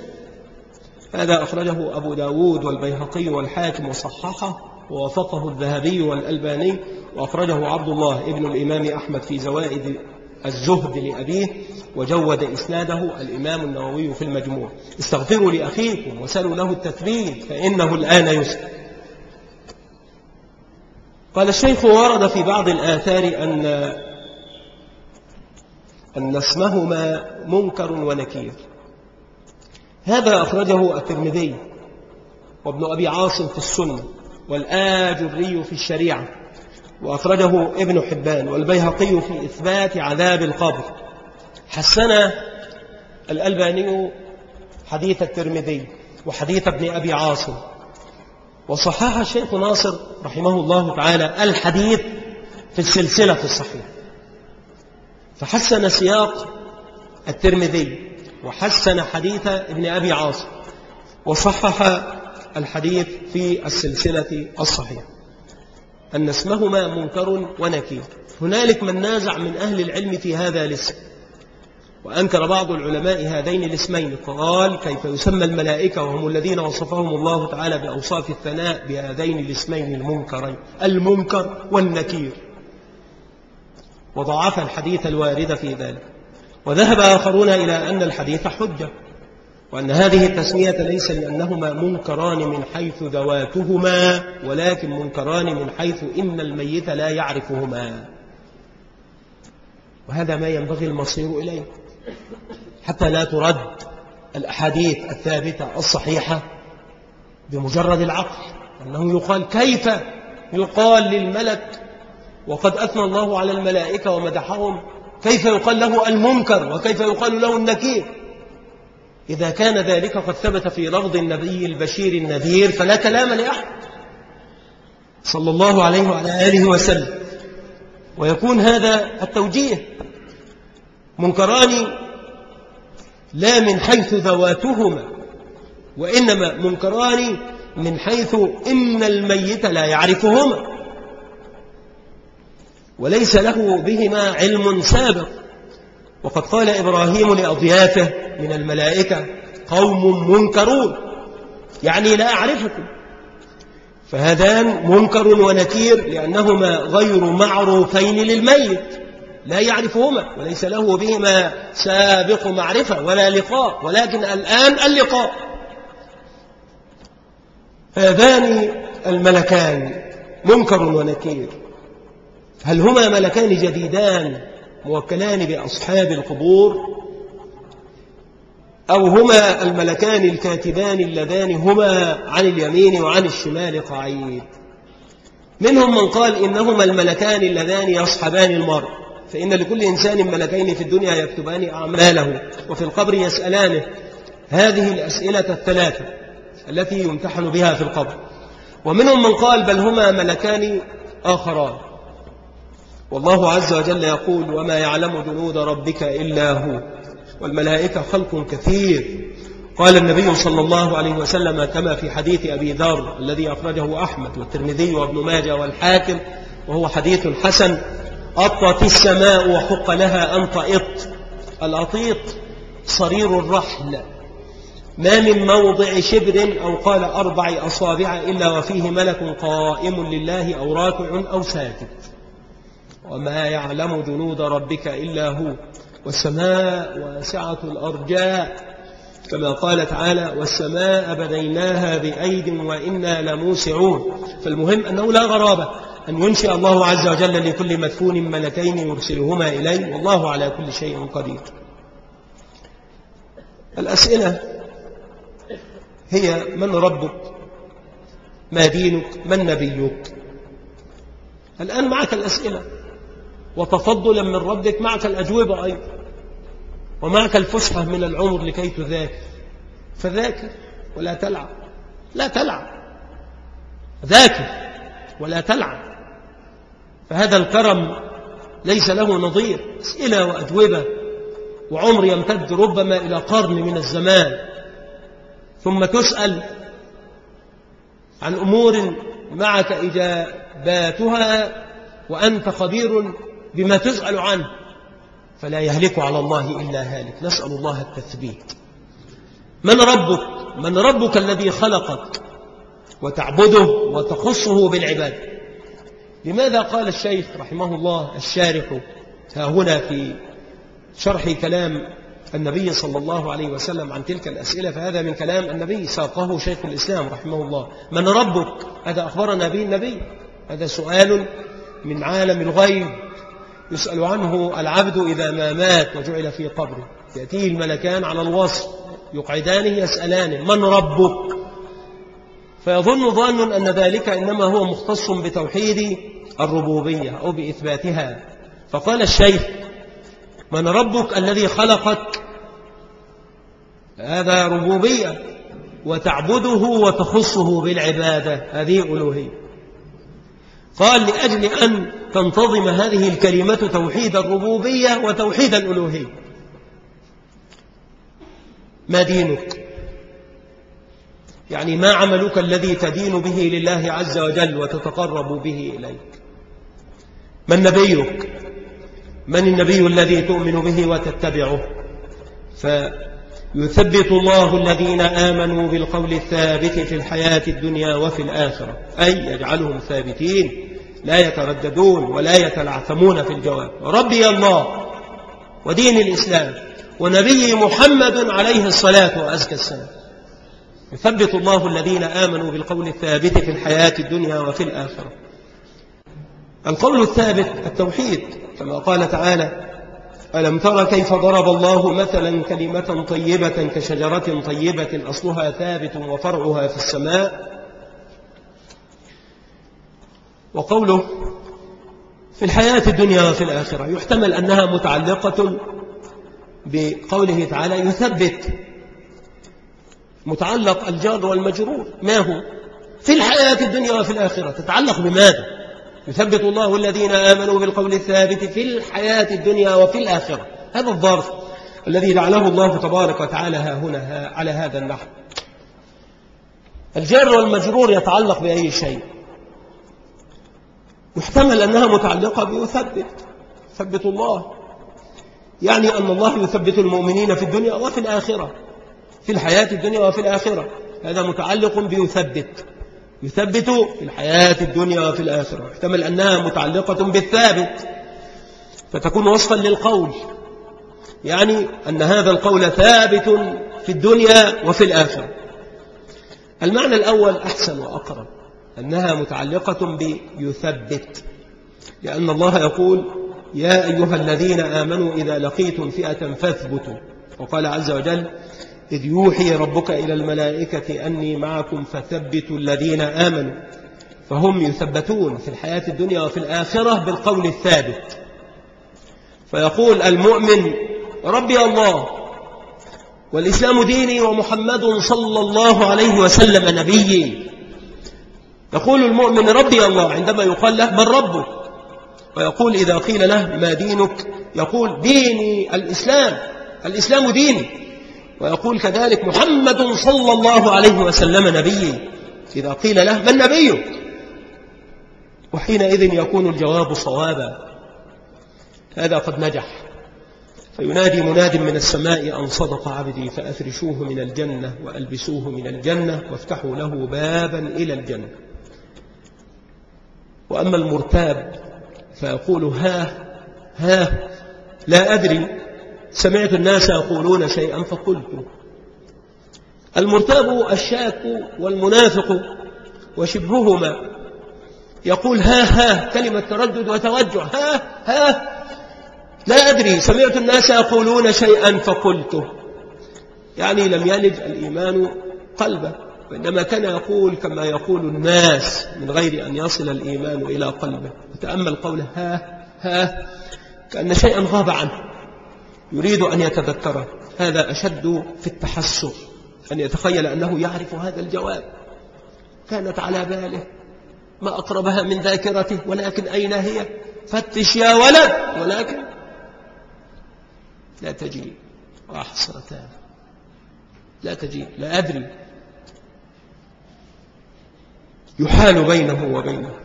هذا أخرجه أبو داود والبيهقي والحاكم وصححه. ووافقه الذهبي والألباني وأخرجه عبد الله ابن الإمام أحمد في زوائد الزهد لأبيه وجود إسناده الإمام النووي في المجموع. استغفروا لأخيكم وسلوا له التثبيت فإنه الآن يسأل. قال الشيخ ورد في بعض الآثار أن أن اسمهما منكر ونكير. هذا أخرجه الترمذي وابن أبي عاصم في السنة. والآجري في الشريعة وأخرجه ابن حبان والبيهقي في إثبات عذاب القبر. حسن الألباني حديث الترمذي وحديث ابن أبي عاصم. وصحح الشيخ ناصر رحمه الله تعالى الحديث في السلسلة في الصحيح فحسن سياق الترمذي وحسن حديث ابن أبي عاصم. وصحح الحديث في السلسلة الصحيحة. أن اسمهما منكر ونكير. هنالك من نازع من أهل العلم في هذا الاسم. وأنكر بعض العلماء هذين الاسمين. قال كيف يسمى الملائكة وهم الذين وصفهم الله تعالى بأوصاف الثناء بهذين الاسمين المنكرين؟ المنكر والنكير. وضعف الحديث الوارد في ذلك. وذهب آخرون إلى أن الحديث حجة. وأن هذه التسمية ليس لأنهما منكران من حيث ذواتهما ولكن منكران من حيث إن الميت لا يعرفهما. وهذا ما ينبغي المصير إليه. حتى لا ترد الأحاديث الثابتة الصحيحة بمجرد العقل أنه يقال كيف يقال للملك وقد أثنى الله على الملائكة ومدحهم كيف يقال له المنكر وكيف يقال له النكير. إذا كان ذلك قد ثبت في لفظ النبي البشير النذير فلا كلام لأحد صلى الله عليه وعلى آله وسلم. ويكون هذا التوجيه منكران لا من حيث ذواتهما وإنما منكران من حيث إن الميت لا يعرفهما. وليس له بهما علم سابق. وقد قال إبراهيم لأضيافه من الملائكة قوم منكرون يعني لا أعرفكم. فهذان منكر ونكير لأنهما غير معروفين للميت لا يعرفهما وليس له بهما سابق معرفة ولا لقاء ولكن الآن اللقاء. هذان الملكان منكر ونكير. هل هما ملكان جديدان موكلان بأصحاب القبور أو هما الملكان الكاتبان اللذان هما عن اليمين وعن الشمال قعيد منهم من قال إنهما الملكان اللذان يصحبان المرء فإن لكل إنسان ملكين في الدنيا يكتبان أعماله وفي القبر يسألانه هذه الأسئلة الثلاثة التي يمتحن بها في القبر. ومنهم من قال بل هما ملكان آخران. والله عز وجل يقول وما يعلم جنود ربك إلا هو والملائكة خلق كثير. قال النبي صلى الله عليه وسلم كما في حديث أبي ذر الذي أخرجه أحمد والترمذي وابن ماجه والحاكم وهو حديث حسن أطت السماء وحق لها أن تئط الأطيط صرير الرحل. ما من موضع شبر أو قال أربع أصابع إلا وفيه ملك قائم لله أو راكع أو ساكت. وما يعلم جنود ربك إلا هو والسماء واسعة الأرجاء كما قال تعالى والسماء بنيناها بأيد وإنا لموسعون. فالمهم أنه لا غرابة أن ينشئ الله عز وجل لكل مدفون ملكين يرسلهما إليه والله على كل شيء قدير. الأسئلة هي من ربك؟ ما دينك؟ من نبيك؟ الآن معك الأسئلة. وتفضلا من ربك معك الأجوبة أيضا. ومعك الفسحة من العمر لكي تذاكر. فذاكر ولا تلعب. لا تلعب. ذاكر ولا تلعب. فهذا الكرم ليس له نظير. أسئلة وأجوبة. وعمر يمتد ربما إلى قرن من الزمان. ثم تسأل عن أمور معك إجاباتها وأنت خبير بما تسأل عنه. فلا يهلك على الله إلا هالك. نسأل الله التثبيت. من ربك؟ من ربك الذي خلقك وتعبده وتخصه بالعباد. لماذا قال الشيخ رحمه الله الشارح ها هنا في شرح كلام النبي صلى الله عليه وسلم عن تلك الأسئلة؟ فهذا من كلام النبي ساقه شيخ الإسلام رحمه الله. من ربك؟ هذا أخبرنا به النبي. هذا سؤال من عالم الغيب. يسأل عنه العبد إذا ما مات وجعل في قبره. يأتيه الملكان على الوصف يقعدانه يسألانه من ربك؟ فيظن ظان أن ذلك إنما هو مختص بتوحيد الربوبية أو بإثباتها. فقال الشيخ من ربك الذي خلقك؟ هذا ربوبية وتعبده وتخصه بالعبادة. هذه ألوهية. قال لأجل أن تنتظم هذه الكلمة توحيد الربوبية وتوحيد الألوهية. ما دينك؟ يعني ما عملك الذي تدين به لله عز وجل وتتقرب به إليك؟ من نبيك؟ من النبي الذي تؤمن به وتتبعه؟ فيثبت الله الذين آمنوا بالقول الثابت في الحياة الدنيا وفي الآخرة أي يجعلهم ثابتين لا يترددون ولا يتلعثمون في الجواب. ربي الله ودين الإسلام ونبي محمد عليه الصلاة وأزكى السلام. يثبت الله الذين آمنوا بالقول الثابت في الحياة الدنيا وفي الآخرة. القول الثابت التوحيد كما قال تعالى ألم تر كيف ضرب الله مثلا كلمة طيبة كشجرة طيبة أصلها ثابت وفرعها في السماء؟ وقوله في الحياة الدنيا وفي الآخرة يحتمل أنها متعلقة بقوله تعالى يثبت متعلق الجار والمجرور. ما هو؟ في الحياة الدنيا وفي الآخرة تتعلق بماذا؟ يثبت الله الذين آمنوا بالقول الثابت في الحياة الدنيا وفي الآخرة. هذا الظرف الذي جعله الله تبارك وتعالى ها هنا على هذا النحو. الجار والمجرور يتعلق بأي شيء؟ يحتمل أنها متعلقة بيثبت ثبت الله. يعني أن الله يثبت المؤمنين في الدنيا وفي الآخرة في الحياة الدنيا وفي الآخرة. هذا متعلق بيثبت. يثبت في الحياة الدنيا وفي الآخرة. يحتمل أنها متعلقة بالثابت. فتكون وصفا للقول. يعني أن هذا القول ثابت في الدنيا وفي الآخرة. المعنى الأول أحسن وأقرب. أنها متعلقة بيثبت. لأن الله يقول يا أيها الذين آمنوا إذا لقيتم فئة فاثبتوا. وقال عز وجل إذ يوحي ربك إلى الملائكة أني معكم فثبتوا الذين آمنوا. فهم يثبتون في الحياة الدنيا وفي الآخرة بالقول الثابت. فيقول المؤمن ربي الله والإسلام ديني ومحمد صلى الله عليه وسلم نبيي. يقول المؤمن ربي الله عندما يقال له من ربك. ويقول إذا قيل له ما دينك؟ يقول ديني الإسلام الإسلام ديني. ويقول كذلك محمد صلى الله عليه وسلم نبيي إذا قيل له من نبيك وحينئذ يكون الجواب صوابا. هذا قد نجح. فينادي مناد من السماء أن صدق عبدي فأفرشوه من الجنة وألبسوه من الجنة وافتحوا له بابا إلى الجنة. وأما المرتاب فيقول ها ها لا أدري. سمعت الناس يقولون شيئا فقلت. المرتاب الشاك والمنافق وشبههما. يقول ها ها كلمة تردد وتوجع ها ها لا أدري. سمعت الناس يقولون شيئا فقلته يعني لم يلج الإيمان قلبه. وإنما كان يقول كما يقول الناس من غير أن يصل الإيمان إلى قلبه. وتأمل قوله ها ها كأن شيئا غاب عنه. يريد أن يتذكره هذا أشد في التحسر أن يتخيل أنه يعرف هذا الجواب. كانت على باله. ما أقربها من ذاكرته. ولكن أين هي؟ فتش يا ولد. ولكن لا تجي. وأحسرتان لا تجي. لا أدري. يحال بينه وبينه.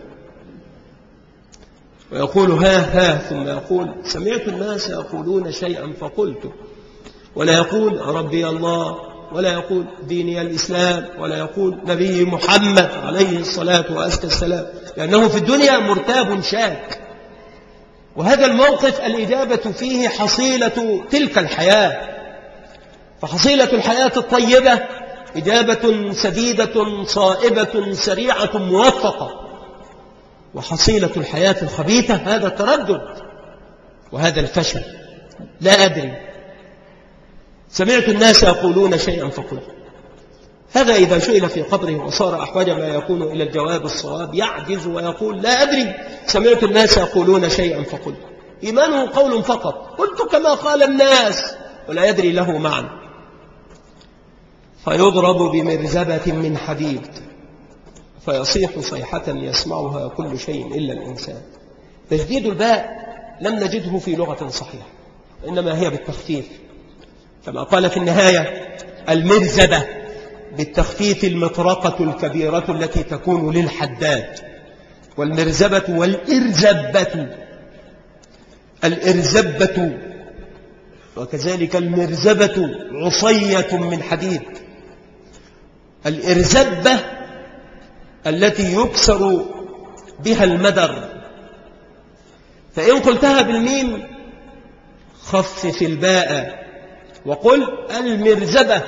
ويقول ها ها ثم يقول سمعت الناس يقولون شيئا فقلت ولا يقول ربي الله ولا يقول ديني الإسلام ولا يقول نبي محمد عليه الصلاة وأزكى السلام لأنه في الدنيا مرتاب شاك وهذا الموقف الإجابة فيه حصيلة تلك الحياة فحصيلة الحياة الطيبة إجابة سديدة صائبة سريعة موفقة وحصيلة الحياة الخبيثة هذا التردد وهذا الفشل. لا أدري. سمعت الناس يقولون شيئا فقلت هذا إذا سئل في قبره وصار أحوج ما يكون إلى الجواب الصواب يعجز ويقول لا أدري. سمعت الناس يقولون شيئا فقلت إيمانه قول فقط. قلت كما قال الناس ولا يدري له معنى. فيضرب بمرزبة من حديد. فيصيح صيحة يسمعها كل شيء إلا الإنسان. تجديد الباء لم نجده في لغة صحيحة إنما هي بالتخفيف. كما قال في النهاية المرزبة بالتخفيف المطرقة الكبيرة التي تكون للحداد والمرزبة والإرزبة الإرزبة وكذلك المرزبة عصية من حديد. الإرزبة التي يكسر بها المدر. فإن قلتها بالميم خفف الباء وقل المرزبة.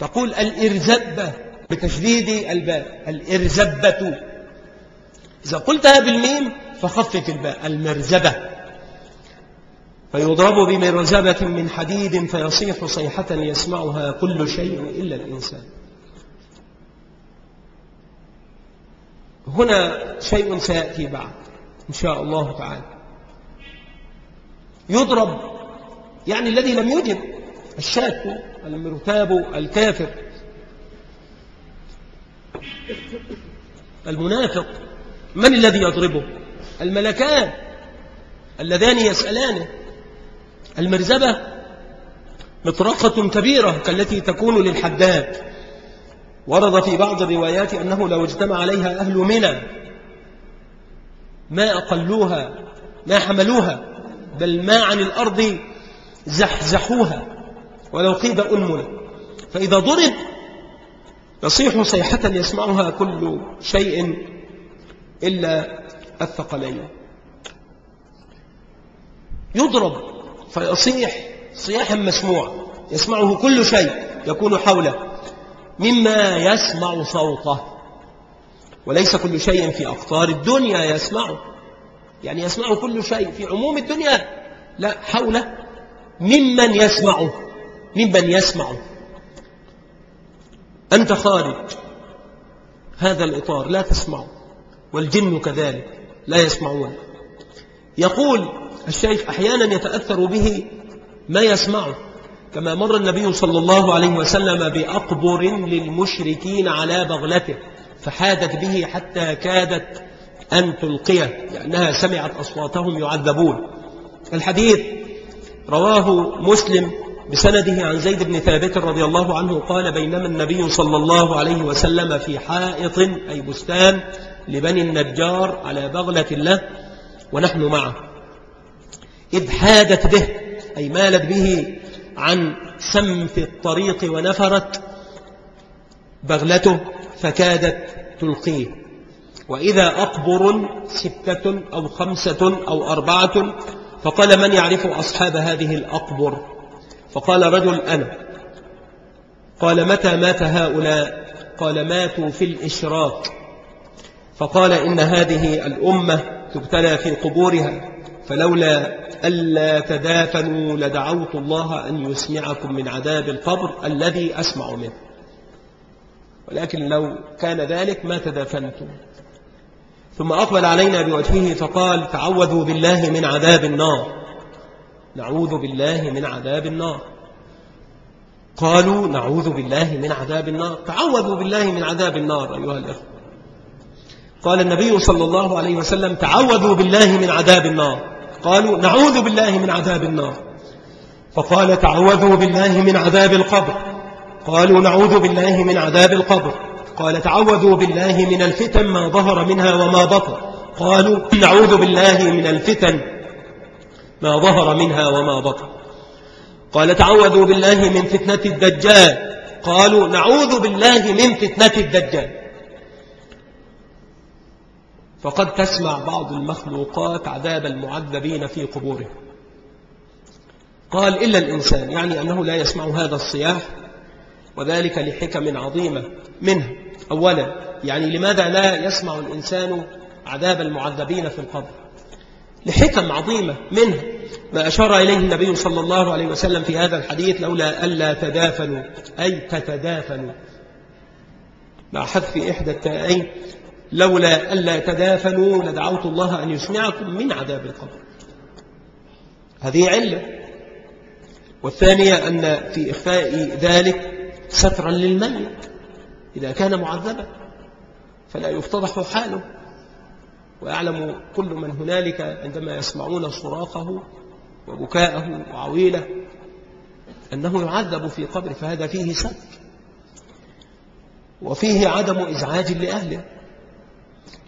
تقول الإرزبة بتشديد الباء الإرزبة. إذا قلتها بالميم فخفف الباء المرزبة. فيضرب بمرزبة من حديد فيصيح صيحة يسمعها كل شيء إلا الإنسان. هنا شيء سيأتي بعد إن شاء الله تعالى. يضرب يعني الذي لم يجب الشاك المرتاب الكافر. المنافق من الذي يضربه؟ الملكان اللذان يسألانه المرزبة مطرقة كبيرة كالتي تكون للحداد. ورد في بعض الروايات أنه لو اجتمع عليها أهل منى ما أقلوها ما حملوها بل ما عن الأرض زحزحوها ولو قيد أنمنا فإذا ضرب يصيح صيحة يسمعها كل شيء إلا الثقلين. يضرب فيصيح صياحا مسموع يسمعه كل شيء يكون حوله. مما يسمع صوته. وليس كل شيء في أقطار الدنيا يسمعه يعني يسمعه كل شيء في عموم الدنيا. لا حوله ممن يسمعه ممن يسمعه أنت خارج هذا الإطار لا تسمعه والجن كذلك لا يسمعون. يقول الشيخ أحيانا يتأثر به ما يسمعه. كما مر النبي صلى الله عليه وسلم بأقبر للمشركين على بغلته فحادت به حتى كادت أن تلقيه لأنها سمعت أصواتهم يعذبون. الحديث رواه مسلم بسنده عن زيد بن ثابت رضي الله عنه قال بينما النبي صلى الله عليه وسلم في حائط أي بستان لبني النجار على بغلة له ونحن معه. إذ حادت به أي مالت به عن سمت الطريق ونفرت بغلته فكادت تلقيه. وإذا أقبر ستة أو خمسة أو أربعة فقال من يعرف أصحاب هذه الأقبر؟ فقال رجل أنا. قال متى مات هؤلاء؟ قال ماتوا في الإشراك فقال إن هذه الأمة تبتلى في قبورها. فلولا ألا تدافنوا لدعوت الله أن يسمعكم من عذاب القبر الذي أسمع منه. ولكن لو كان ذلك ما تدافنتم. ثم أقبل علينا بوجهه فقال تعوذوا بالله من عذاب النار. نعوذ بالله من عذاب النار. قالوا نعوذ بالله من عذاب النار. تعوذوا بالله من عذاب النار أيها الأخوة. قال النبي صلى الله عليه وسلم تعوذوا بالله من عذاب النار. قالوا نعوذ بالله من عذاب النار. فقال تعوذوا بالله من عذاب القبر. قالوا نعوذ بالله من عذاب القبر. قال تعوذوا بالله من الفتن ما ظهر منها وما بطن. قالوا نعوذ بالله من الفتن ما ظهر منها وما بطن. قال تعوذوا بالله من فتنة الدجال. قالوا نعوذ بالله من فتنة الدجال. فقد تسمع بعض المخلوقات عذاب المعذبين في قبوره قال إلا الإنسان يعني أنه لا يسمع هذا الصياح وذلك لحكم عظيمة منه. أولا يعني لماذا لا يسمع الإنسان عذاب المعذبين في القبر؟ لحكم عظيمة منه. ما أشار إليه النبي صلى الله عليه وسلم في هذا الحديث لولا ألا تدافنوا أي تتدافنوا. مع حذف إحدى التائين لولا ألا تدافنوا لدعوت الله أن يسمعكم من عذاب القبر. هذه علة. والثانية أن في إخفاء ذلك سترا للميت إذا كان معذبا فلا يفتضح حاله. ويعلم كل من هنالك عندما يسمعون صراخه وبكاءه وعويله أنه يعذب في قبر فهذا فيه ستر وفيه عدم إزعاج لأهله.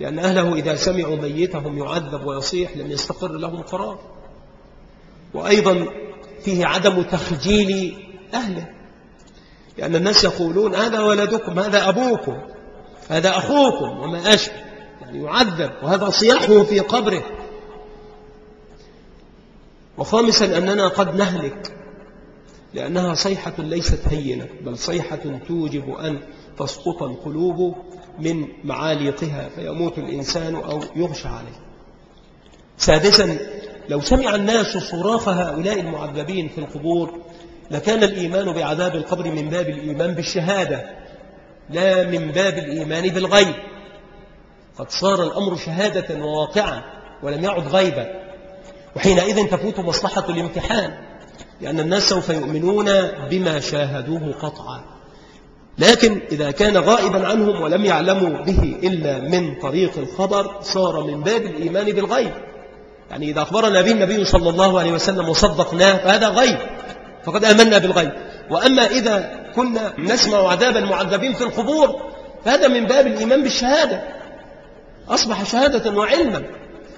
لأن أهله إذا سمعوا ميتهم يعذب ويصيح لم يستقر لهم قرار. وأيضا فيه عدم تخجيل أهله. لأن الناس يقولون هذا ولدكم هذا أبوكم هذا أخوكم وما أشبه. يعني يعذب وهذا صياحه في قبره. وخامسا أننا قد نهلك لأنها صيحة ليست هينة بل صيحة توجب أن تسقط القلوب من معاليقها فيموت الإنسان أو يغشى عليه. سادسا لو سمع الناس صراخ هؤلاء المعذبين في القبور لكان الإيمان بعذاب القبر من باب الإيمان بالشهادة لا من باب الإيمان بالغيب. قد صار الأمر شهادة وواقعا ولم يعد غيبا. وحينئذ تفوت مصلحة الامتحان لأن الناس سوف يؤمنون بما شاهدوه قطعا. لكن إذا كان غائبا عنهم ولم يعلموا به إلا من طريق الخبر صار من باب الإيمان بالغيب. يعني إذا أخبرنا به النبي صلى الله عليه وسلم وصدقناه فهذا غيب فقد آمنا بالغيب. وأما إذا كنا نسمع عذاب المعذبين في القبور فهذا من باب الإيمان بالشهادة. أصبح شهادة وعلما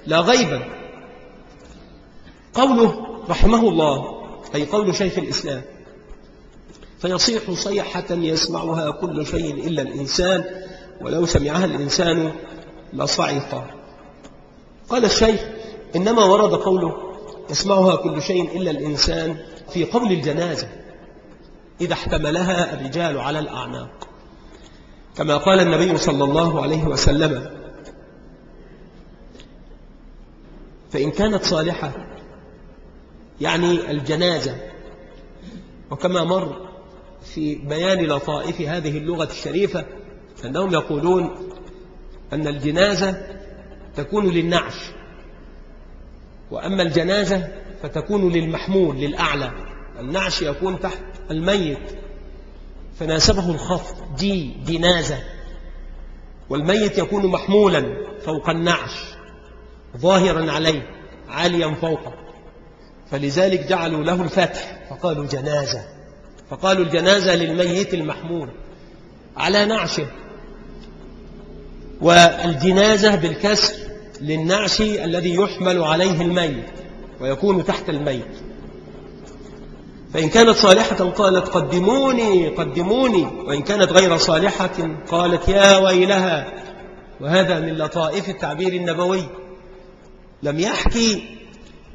لا غيبا. قوله رحمه الله أي قول شيخ الإسلام فيصيح صيحة يسمعها كل شيء إلا الإنسان ولو سمعها الإنسان لصعق. قال الشيخ إنما ورد قوله يسمعها كل شيء إلا الإنسان في قول الجنازة إذا احتملها الرجال على الأعناق. كما قال النبي صلى الله عليه وسلم فإن كانت صالحة يعني الجنازة وكما مر في بيان لطائف هذه اللغة الشريفة أنهم يقولون أن الجنازة تكون للنعش وأما الجنازة فتكون للمحمول للأعلى. النعش يكون تحت الميت. فناسبه الخفض دي جنازة والميت يكون محمولا فوق النعش ظاهرا عليه عاليا فوقه. فلذلك جعلوا له الفتح فقالوا جنازة. فقالوا الجنازة للميت المحمول على نعشه والجنازة بالكسر للنعش الذي يحمل عليه الميت ويكون تحت الميت. فإن كانت صالحة قالت قدموني قدموني. وإن كانت غير صالحة قالت يا ويلها. وهذا من لطائف التعبير النبوي. لم يحكي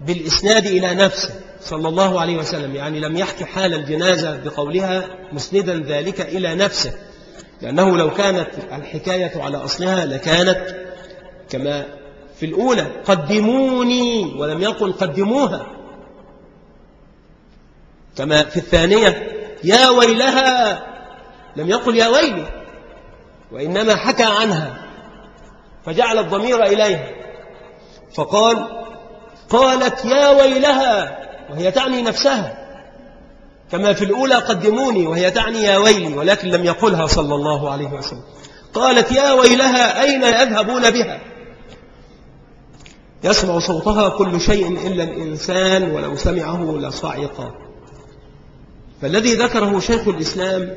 بالإسناد إلى نفسه. صلى الله عليه وسلم يعني لم يحكي حال الجنازة بقولها مسندا ذلك إلى نفسه لأنه لو كانت الحكاية على أصلها لكانت كما في الأولى قدموني ولم يقل قدموها. كما في الثانية يا ويلها لم يقل يا ويلي وإنما حكى عنها فجعل الضمير إليها فقال قالت يا ويلها وهي تعني نفسها. كما في الأولى قدموني وهي تعني يا ويلي ولكن لم يقلها صلى الله عليه وسلم. قالت يا ويلها أين يذهبون بها؟ يسمع صوتها كل شيء إلا الإنسان ولو سمعه لصعق. فالذي ذكره شيخ الإسلام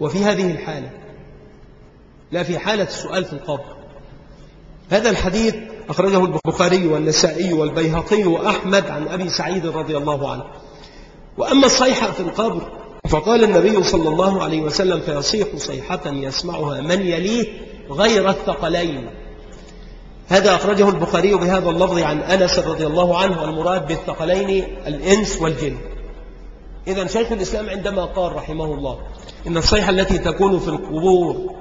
وفي هذه الحالة لا في حالة السؤال في القبر. هذا الحديث أخرجه البخاري والنسائي والبيهقي وأحمد عن أبي سعيد رضي الله عنه. وأما الصيحة في القبر فقال النبي صلى الله عليه وسلم فيصيح صيحة يسمعها من يليه غير الثقلين. هذا أخرجه البخاري بهذا اللفظ عن أنس رضي الله عنه والمراد بالثقلين الإنس والجن. إذا شيخ الإسلام عندما قال رحمه الله إن الصيحة التي تكون في القبور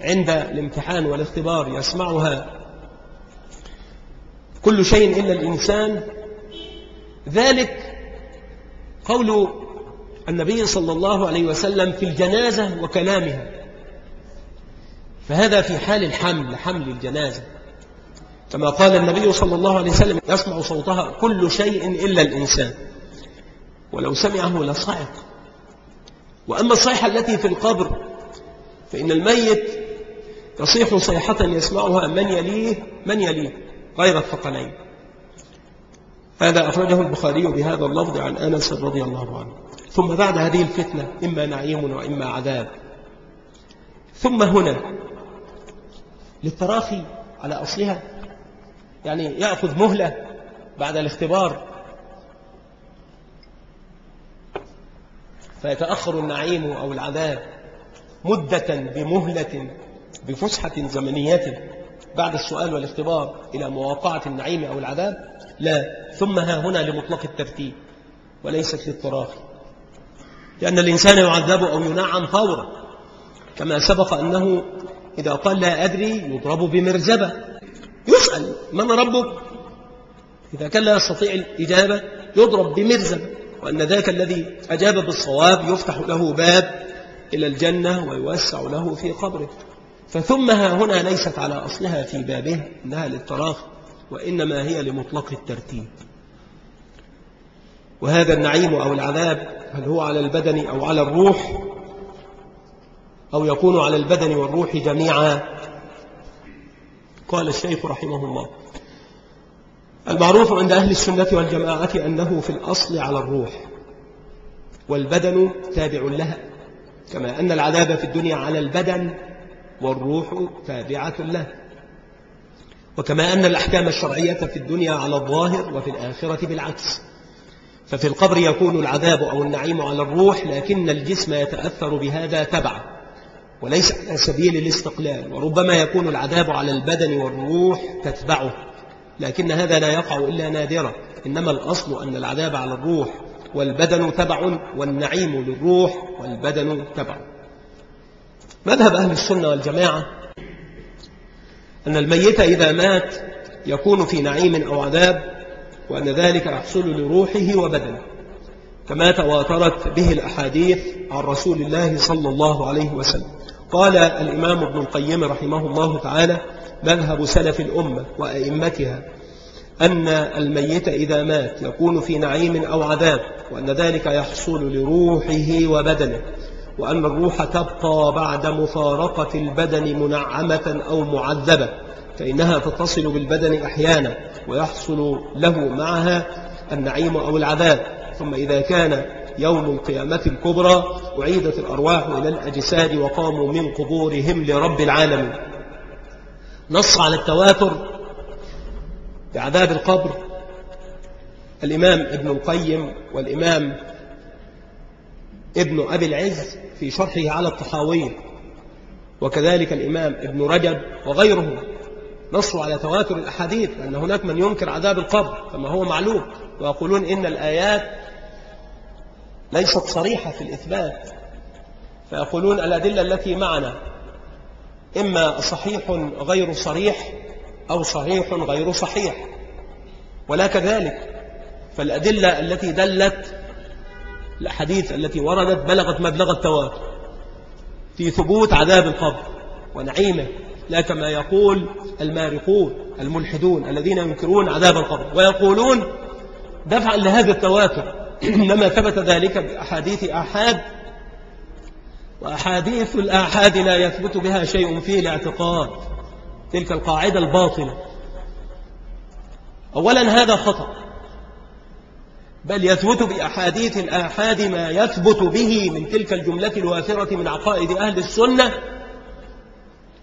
عند الامتحان والاختبار يسمعها كل شيء إلا الإنسان. ذلك قول النبي صلى الله عليه وسلم في الجنازة وكلامها فهذا في حال الحمل حمل الجنازة. كما قال النبي صلى الله عليه وسلم يسمع صوتها كل شيء إلا الإنسان. ولو سمعه لصعق. وأما الصيحة التي في القبر فإن الميت يصيح صيحة يسمعها من يليه؟ من يليه؟ غير الثقلين. هذا أخرجه البخاري بهذا اللفظ عن أنس رضي الله عنه. ثم بعد هذه الفتنة إما نعيم وإما عذاب. ثم هنا للتراخي على أصلها يعني يأخذ مهلة بعد الاختبار. فيتأخر النعيم أو العذاب مدة بمهلة بفسحة زمنية. بعد السؤال والاختبار إلى مواقعة النعيم أو العذاب؟ لا. ثم ها هنا لمطلق الترتيب وليست للتراخي. لأن الإنسان يعذب أو ينعم فورا. كما سبق أنه إذا قال لا أدري يضرب بمرزبة. يسأل من ربك؟ إذا كان لا يستطيع الإجابة يضرب بمرزبة. وأن ذاك الذي أجاب بالصواب يفتح له باب إلى الجنة ويوسع له في قبره. فثمها هنا ليست على أصلها في بابه إنها للتراخ وإنما هي لمطلق الترتيب. وهذا النعيم أو العذاب هل هو على البدن أو على الروح؟ أو يكون على البدن والروح جميعا؟ قال الشيخ رحمه الله المعروف عند أهل السنة والجماعة أنه في الأصل على الروح والبدن تابع لها كما أن العذاب في الدنيا على البدن والروح تابعة له. وكما أن الأحكام الشرعية في الدنيا على الظاهر وفي الآخرة بالعكس. ففي القبر يكون العذاب أو النعيم على الروح لكن الجسم يتأثر بهذا تبعا وليس على سبيل الاستقلال. وربما يكون العذاب على البدن والروح تتبعه لكن هذا لا يقع إلا نادرا. إنما الأصل أن العذاب على الروح والبدن تبع والنعيم للروح والبدن تبع. مذهب أهل السنة والجماعة أن الميت إذا مات يكون في نعيم أو عذاب وأن ذلك يحصل لروحه وبدنه كما تواترت به الأحاديث عن رسول الله صلى الله عليه وسلم. قال الإمام ابن القيم رحمه الله تعالى مذهب سلف الأمة وأئمتها أن الميت إذا مات يكون في نعيم أو عذاب وأن ذلك يحصل لروحه وبدنه. وأن الروح تبقى بعد مفارقة البدن منعمة أو معذبة فإنها تتصل بالبدن أحيانا ويحصل له معها النعيم أو العذاب. ثم إذا كان يوم القيامة الكبرى أعيدت الأرواح إلى الأجساد وقاموا من قبورهم لرب العالمين. نص على التواتر بعذاب القبر. الإمام ابن القيم والإمام ابن أبي العز في شرحه على الطحاوية وكذلك الإمام ابن رجب وغيره نصوا على تواتر الأحاديث أن هناك من ينكر عذاب القبر كما هو معلوم ويقولون إن الآيات ليست صريحة في الإثبات. فيقولون الأدلة التي معنا إما صحيح غير صريح أو صحيح غير صحيح. ولا كذلك فالأدلة التي دلت الأحاديث التي وردت بلغت مبلغ التواتر في ثبوت عذاب القبر ونعيمه لا كما يقول المارقون الملحدون الذين ينكرون عذاب القبر ويقولون دفعا لهذا التواتر. إنما ثبت ذلك بأحاديث أحاد وأحاديث الآحاد لا يثبت بها شيء فيه الاعتقاد. تلك القاعدة الباطلة. أولا هذا خطأ. بل يثبت بأحاديث الآحاد ما يثبت به من تلك الجملة الوافرة من عقائد أهل السنة.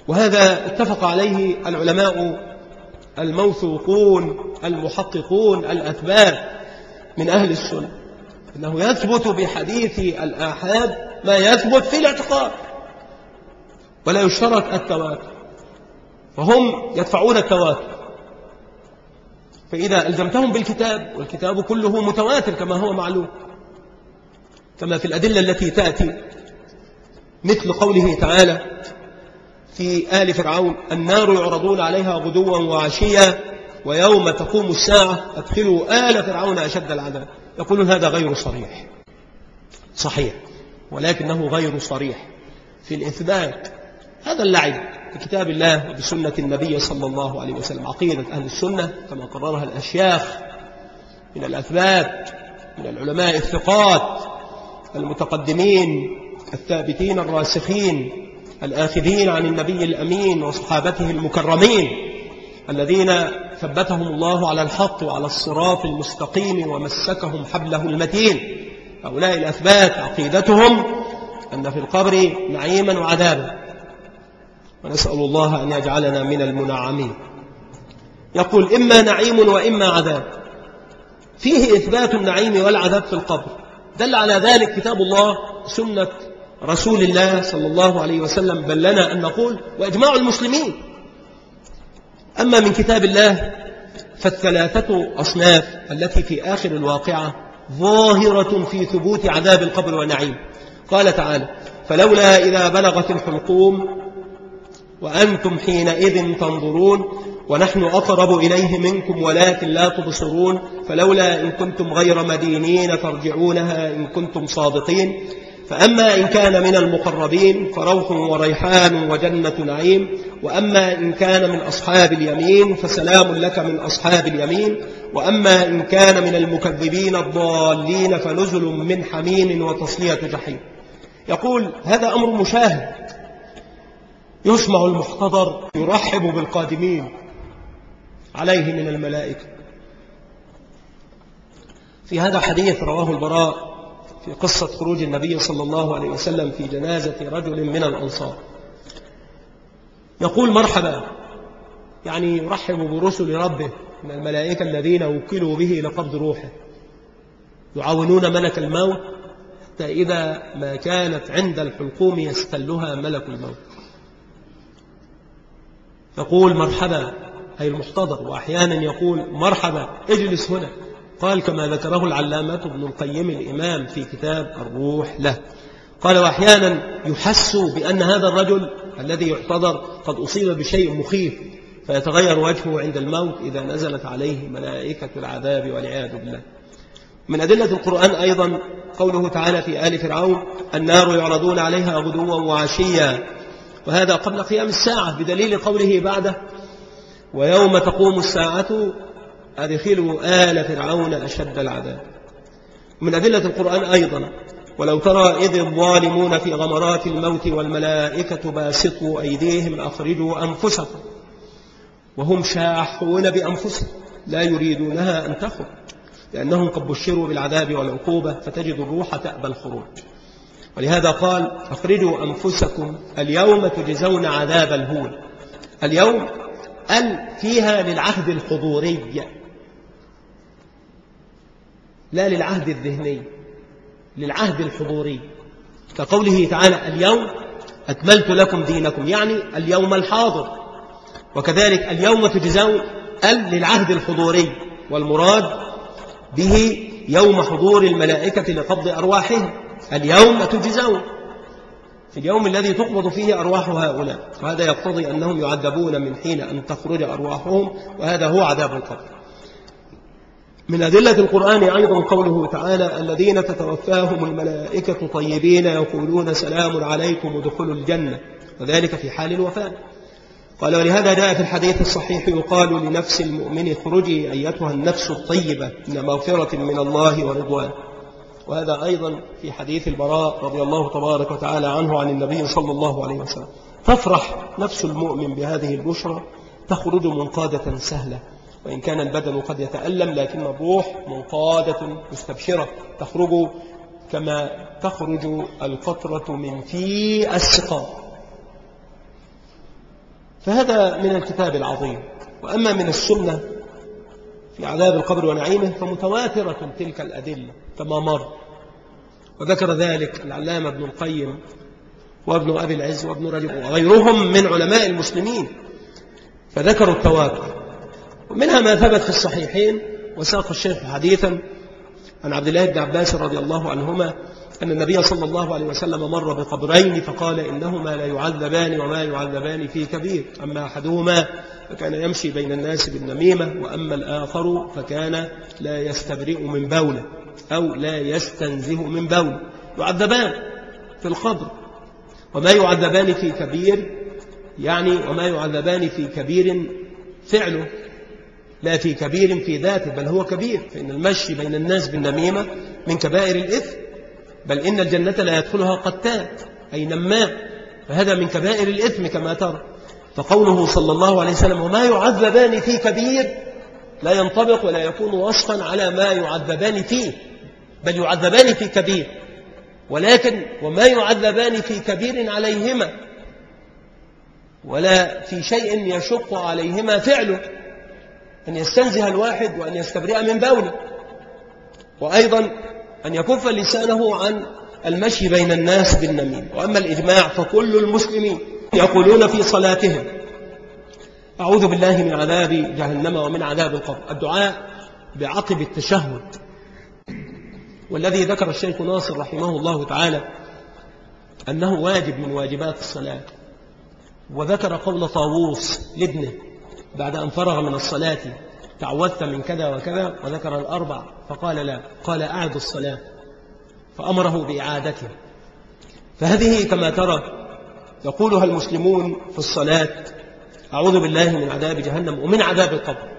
وهذا اتفق عليه العلماء الموثوقون المحققون الأثبات من أهل السنة. أنه يثبت بحديث الآحاد ما يثبت في الاعتقاد ولا يشترط التواتر. فهم يدفعون التواتر. فإذا ألزمتهم بالكتاب والكتاب كله متواتر كما هو معلوم. كما في الأدلة التي تأتي مثل قوله تعالى في آل فرعون النار يعرضون عليها غدوا وعشيا ويوم تقوم الساعة أدخلوا آل فرعون أشد العذاب. يقولون هذا غير صريح. صحيح ولكنه غير صريح. في الإثبات هذا اللعب. بكتاب الله وبسنة النبي صلى الله عليه وسلم. عقيدة أهل السنة كما قررها الأشياخ من الأثبات من العلماء الثقات المتقدمين الثابتين الراسخين الآخذين عن النبي الأمين وصحابته المكرمين الذين ثبتهم الله على الحق وعلى الصراط المستقيم ومسكهم حبله المتين. هؤلاء الأثبات عقيدتهم أن في القبر نعيما وعذابا. ونسأل الله أن يجعلنا من المنعمين. يقول إما نعيم وإما عذاب. فيه إثبات النعيم والعذاب في القبر. دل على ذلك كتاب الله سنة رسول الله صلى الله عليه وسلم. بل لنا أن نقول وإجماع المسلمين. أما من كتاب الله فالثلاثة أصناف التي في آخر الواقعة ظاهرة في ثبوت عذاب القبر ونعيم. قال تعالى فلولا إذا بلغت الحلقوم وأنتم حينئذ تنظرون ونحن أقرب إليه منكم ولكن لا تبصرون فلولا إن كنتم غير مدينين ترجعونها إن كنتم صادقين. فأما إن كان من المقربين فروح وريحان وجنة نعيم. وأما إن كان من أصحاب اليمين فسلام لك من أصحاب اليمين. وأما إن كان من المكذبين الضالين فنزل من حميم وتصلية جحيم. يقول هذا أمر مشاهد. يسمع المحتضر يرحب بالقادمين عليه من الملائكة. في هذا حديث رواه البراء في قصة خروج النبي صلى الله عليه وسلم في جنازة رجل من الأنصار. يقول مرحبا يعني يرحب برسل ربه من الملائكة الذين وكلوا به لقبض روحه. يعاونون ملك الموت حتى إذا ما كانت عند الحلقوم يستلها ملك الموت. يقول مرحبا أي المحتضر وأحيانا يقول مرحبا اجلس هنا. قال كما ذكره العلامة ابن القيم الإمام في كتاب الروح له. قال وأحيانا يحس بأن هذا الرجل الذي يحتضر قد أصيب بشيء مخيف فيتغير وجهه عند الموت إذا نزلت عليه ملائكة العذاب والعياذ بالله. من أدلة القرآن أيضا قوله تعالى في آل فرعون النار يعرضون عليها غدوا وعشيا. وهذا قبل قيام الساعة بدليل قوله بعده ويوم تقوم الساعة أدخلوا آل فرعون أشد العذاب. من أدلة القرآن أيضا ولو ترى إذ الظالمون في غمرات الموت والملائكة باسطوا أيديهم أخرجوا أنفسكم وهم شاحون بأنفسهم لا يريدونها أن تخرج لأنهم قد بشروا بالعذاب والعقوبة فتجد الروح تأبى الخروج. ولهذا قال أخرجوا أنفسكم اليوم تجزون عذاب الهون. اليوم ال فيها للعهد الحضوري. لا للعهد الذهني للعهد الحضوري. كقوله تعالى اليوم أكملت لكم دينكم يعني اليوم الحاضر. وكذلك اليوم تجزون ال للعهد الحضوري. والمراد به يوم حضور الملائكة لقبض أرواحهم. اليوم تجزون. في اليوم الذي تقبض فيه أرواح هؤلاء. وهذا يقتضي أنهم يعذبون من حين أن تخرج أرواحهم وهذا هو عذاب القبر. من أدلة القرآن أيضا قوله تعالى الذين تتوفاهم الملائكة طيبين يقولون سلام عليكم ادخلوا الجنة. وذلك في حال الوفاة. قال ولهذا جاء في الحديث الصحيح يقال لنفس المؤمن اخرجي أيتها النفس الطيبة من مغفرة من الله ورضوان. وهذا أيضا في حديث البراء رضي الله تبارك وتعالى عنه عن النبي صلى الله عليه وسلم. تفرح نفس المؤمن بهذه البشرى تخرج منقادة سهلة. وإن كان البدن قد يتألم لكن الروح منقادة مستبشرة. تخرج كما تخرج القطرة من في السقاء فهذا من الكتاب العظيم. وأما من السنة في عذاب القبر ونعيمه فمتواترة تلك الأدلة كما مر. وذكر ذلك العلامة ابن القيم وابن أبي العز وابن رجب وغيرهم من علماء المسلمين فذكروا التواتر. ومنها ما ثبت في الصحيحين وساق الشيخ حديثا عن عبد الله بن عباس رضي الله عنهما أن النبي صلى الله عليه وسلم مر بقبرين فقال إنهما لا يعذبان وما يعذبان في كبير. أما أحدهما فكان يمشي بين الناس بالنميمة وأما الآخر فكان لا يستبرئ من بوله أو لا يستنزه من بوله يعذبان في القبر. وما يعذبان في كبير يعني وما يعذبان في كبير فعله لا في كبير في ذاته بل هو كبير. فإن المشي بين الناس بالنميمة من كبائر الإثم بل إن الجنة لا يدخلها قتات أي نماء فهذا من كبائر الإثم كما ترى. فقوله صلى الله عليه وسلم وما يعذبان في كبير لا ينطبق ولا يكون وصفا على ما يعذبان فيه بل يعذبان في كبير. ولكن وما يعذبان في كبير عليهما ولا في شيء يشق عليهما فعله أن يستنزه الواحد وأن يستبرئ من بوله وأيضا أن يكف لسانه عن المشي بين الناس بالنميم. وأما الإجماع فكل المسلمين يقولون في صلاتهم أعوذ بالله من عذاب جهنم ومن عذاب القبر. الدعاء بعقب التشهد. والذي ذكر الشيخ ناصر رحمه الله تعالى أنه واجب من واجبات الصلاة. وذكر قول طاووس لابنه بعد أن فرغ من الصلاة تعوذت من كذا وكذا وذكر الأربع فقال لا قال أعد الصلاة فأمره بإعادتها. فهذه كما ترى يقولها المسلمون في الصلاة أعوذ بالله من عذاب جهنم ومن عذاب القبر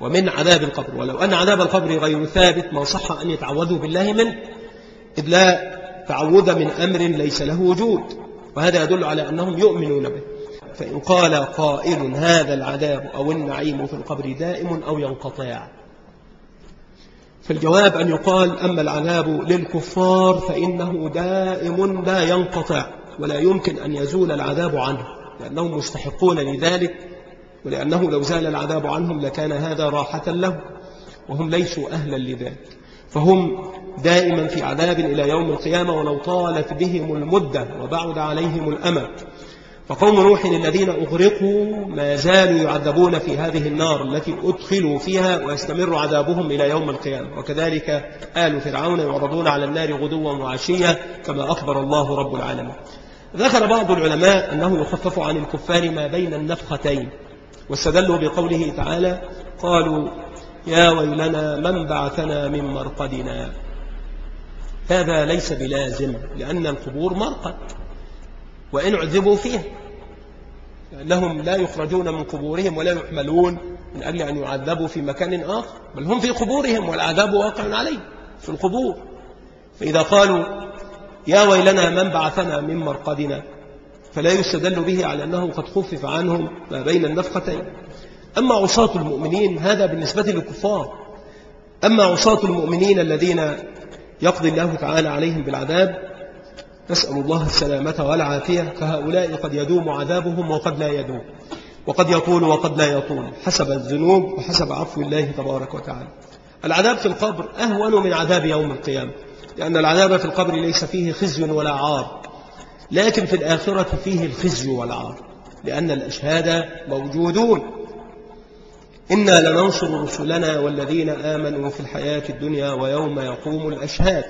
ومن عذاب القبر. ولو أن عذاب القبر غير ثابت ما صح أن يتعوذوا بالله منه إذ لا تعوذ من أمر ليس له وجود. وهذا يدل على أنهم يؤمنون به. فإن قال قائل هذا العذاب أو النعيم في القبر دائم أو ينقطع. فالجواب أن يقال أما العذاب للكفار فإنه دائم لا ينقطع ولا يمكن أن يزول العذاب عنه لأنهم مستحقون لذلك ولأنه لو زال العذاب عنهم لكان هذا راحة له وهم ليسوا أهلا لذلك. فهم دائما في عذاب إلى يوم القيامة ولو طالت بهم المدة وبعد عليهم الأمل فقوم نوح الذين أغرقوا ما زالوا يعذبون في هذه النار التي أدخلوا فيها ويستمر عذابهم إلى يوم القيامة. وكذلك آل فرعون يعرضون على النار غدوا وعشية كما أخبر الله رب العالمين. ذكر بعض العلماء أنه يخفف عن الكفار ما بين النفختين واستدلوا بقوله تعالى قالوا يا ويلنا من بعثنا من مرقدنا؟ هذا ليس بلازم لأن القبور مرقد. وإن عذبوا فيها لأنهم لا يخرجون من قبورهم ولا يحملون من أجل أن يعذبوا في مكان آخر بل هم في قبورهم والعذاب واقع عليهم في القبور. فإذا قالوا يا ويلنا من بعثنا من مرقدنا فلا يستدل به على أنه قد خفف عنهم ما بين النفختين أما عصاة المؤمنين هذا بالنسبة للكفار. أما عصاة المؤمنين الذين يقضي الله تعالى عليهم بالعذاب نسأل الله السلامة والعافية فهؤلاء قد يدوم عذابهم وقد لا يدوم. وقد يطول وقد لا يطول حسب الذنوب وحسب عفو الله تبارك وتعالى. العذاب في القبر أهون من عذاب يوم القيامة لأن العذاب في القبر ليس فيه خزي ولا عار لكن في الآخرة فيه الخزي والعار لأن الأشهاد موجودون. إنا لننصر رسلنا والذين آمنوا في الحياة الدنيا ويوم يقوم الأشهاد.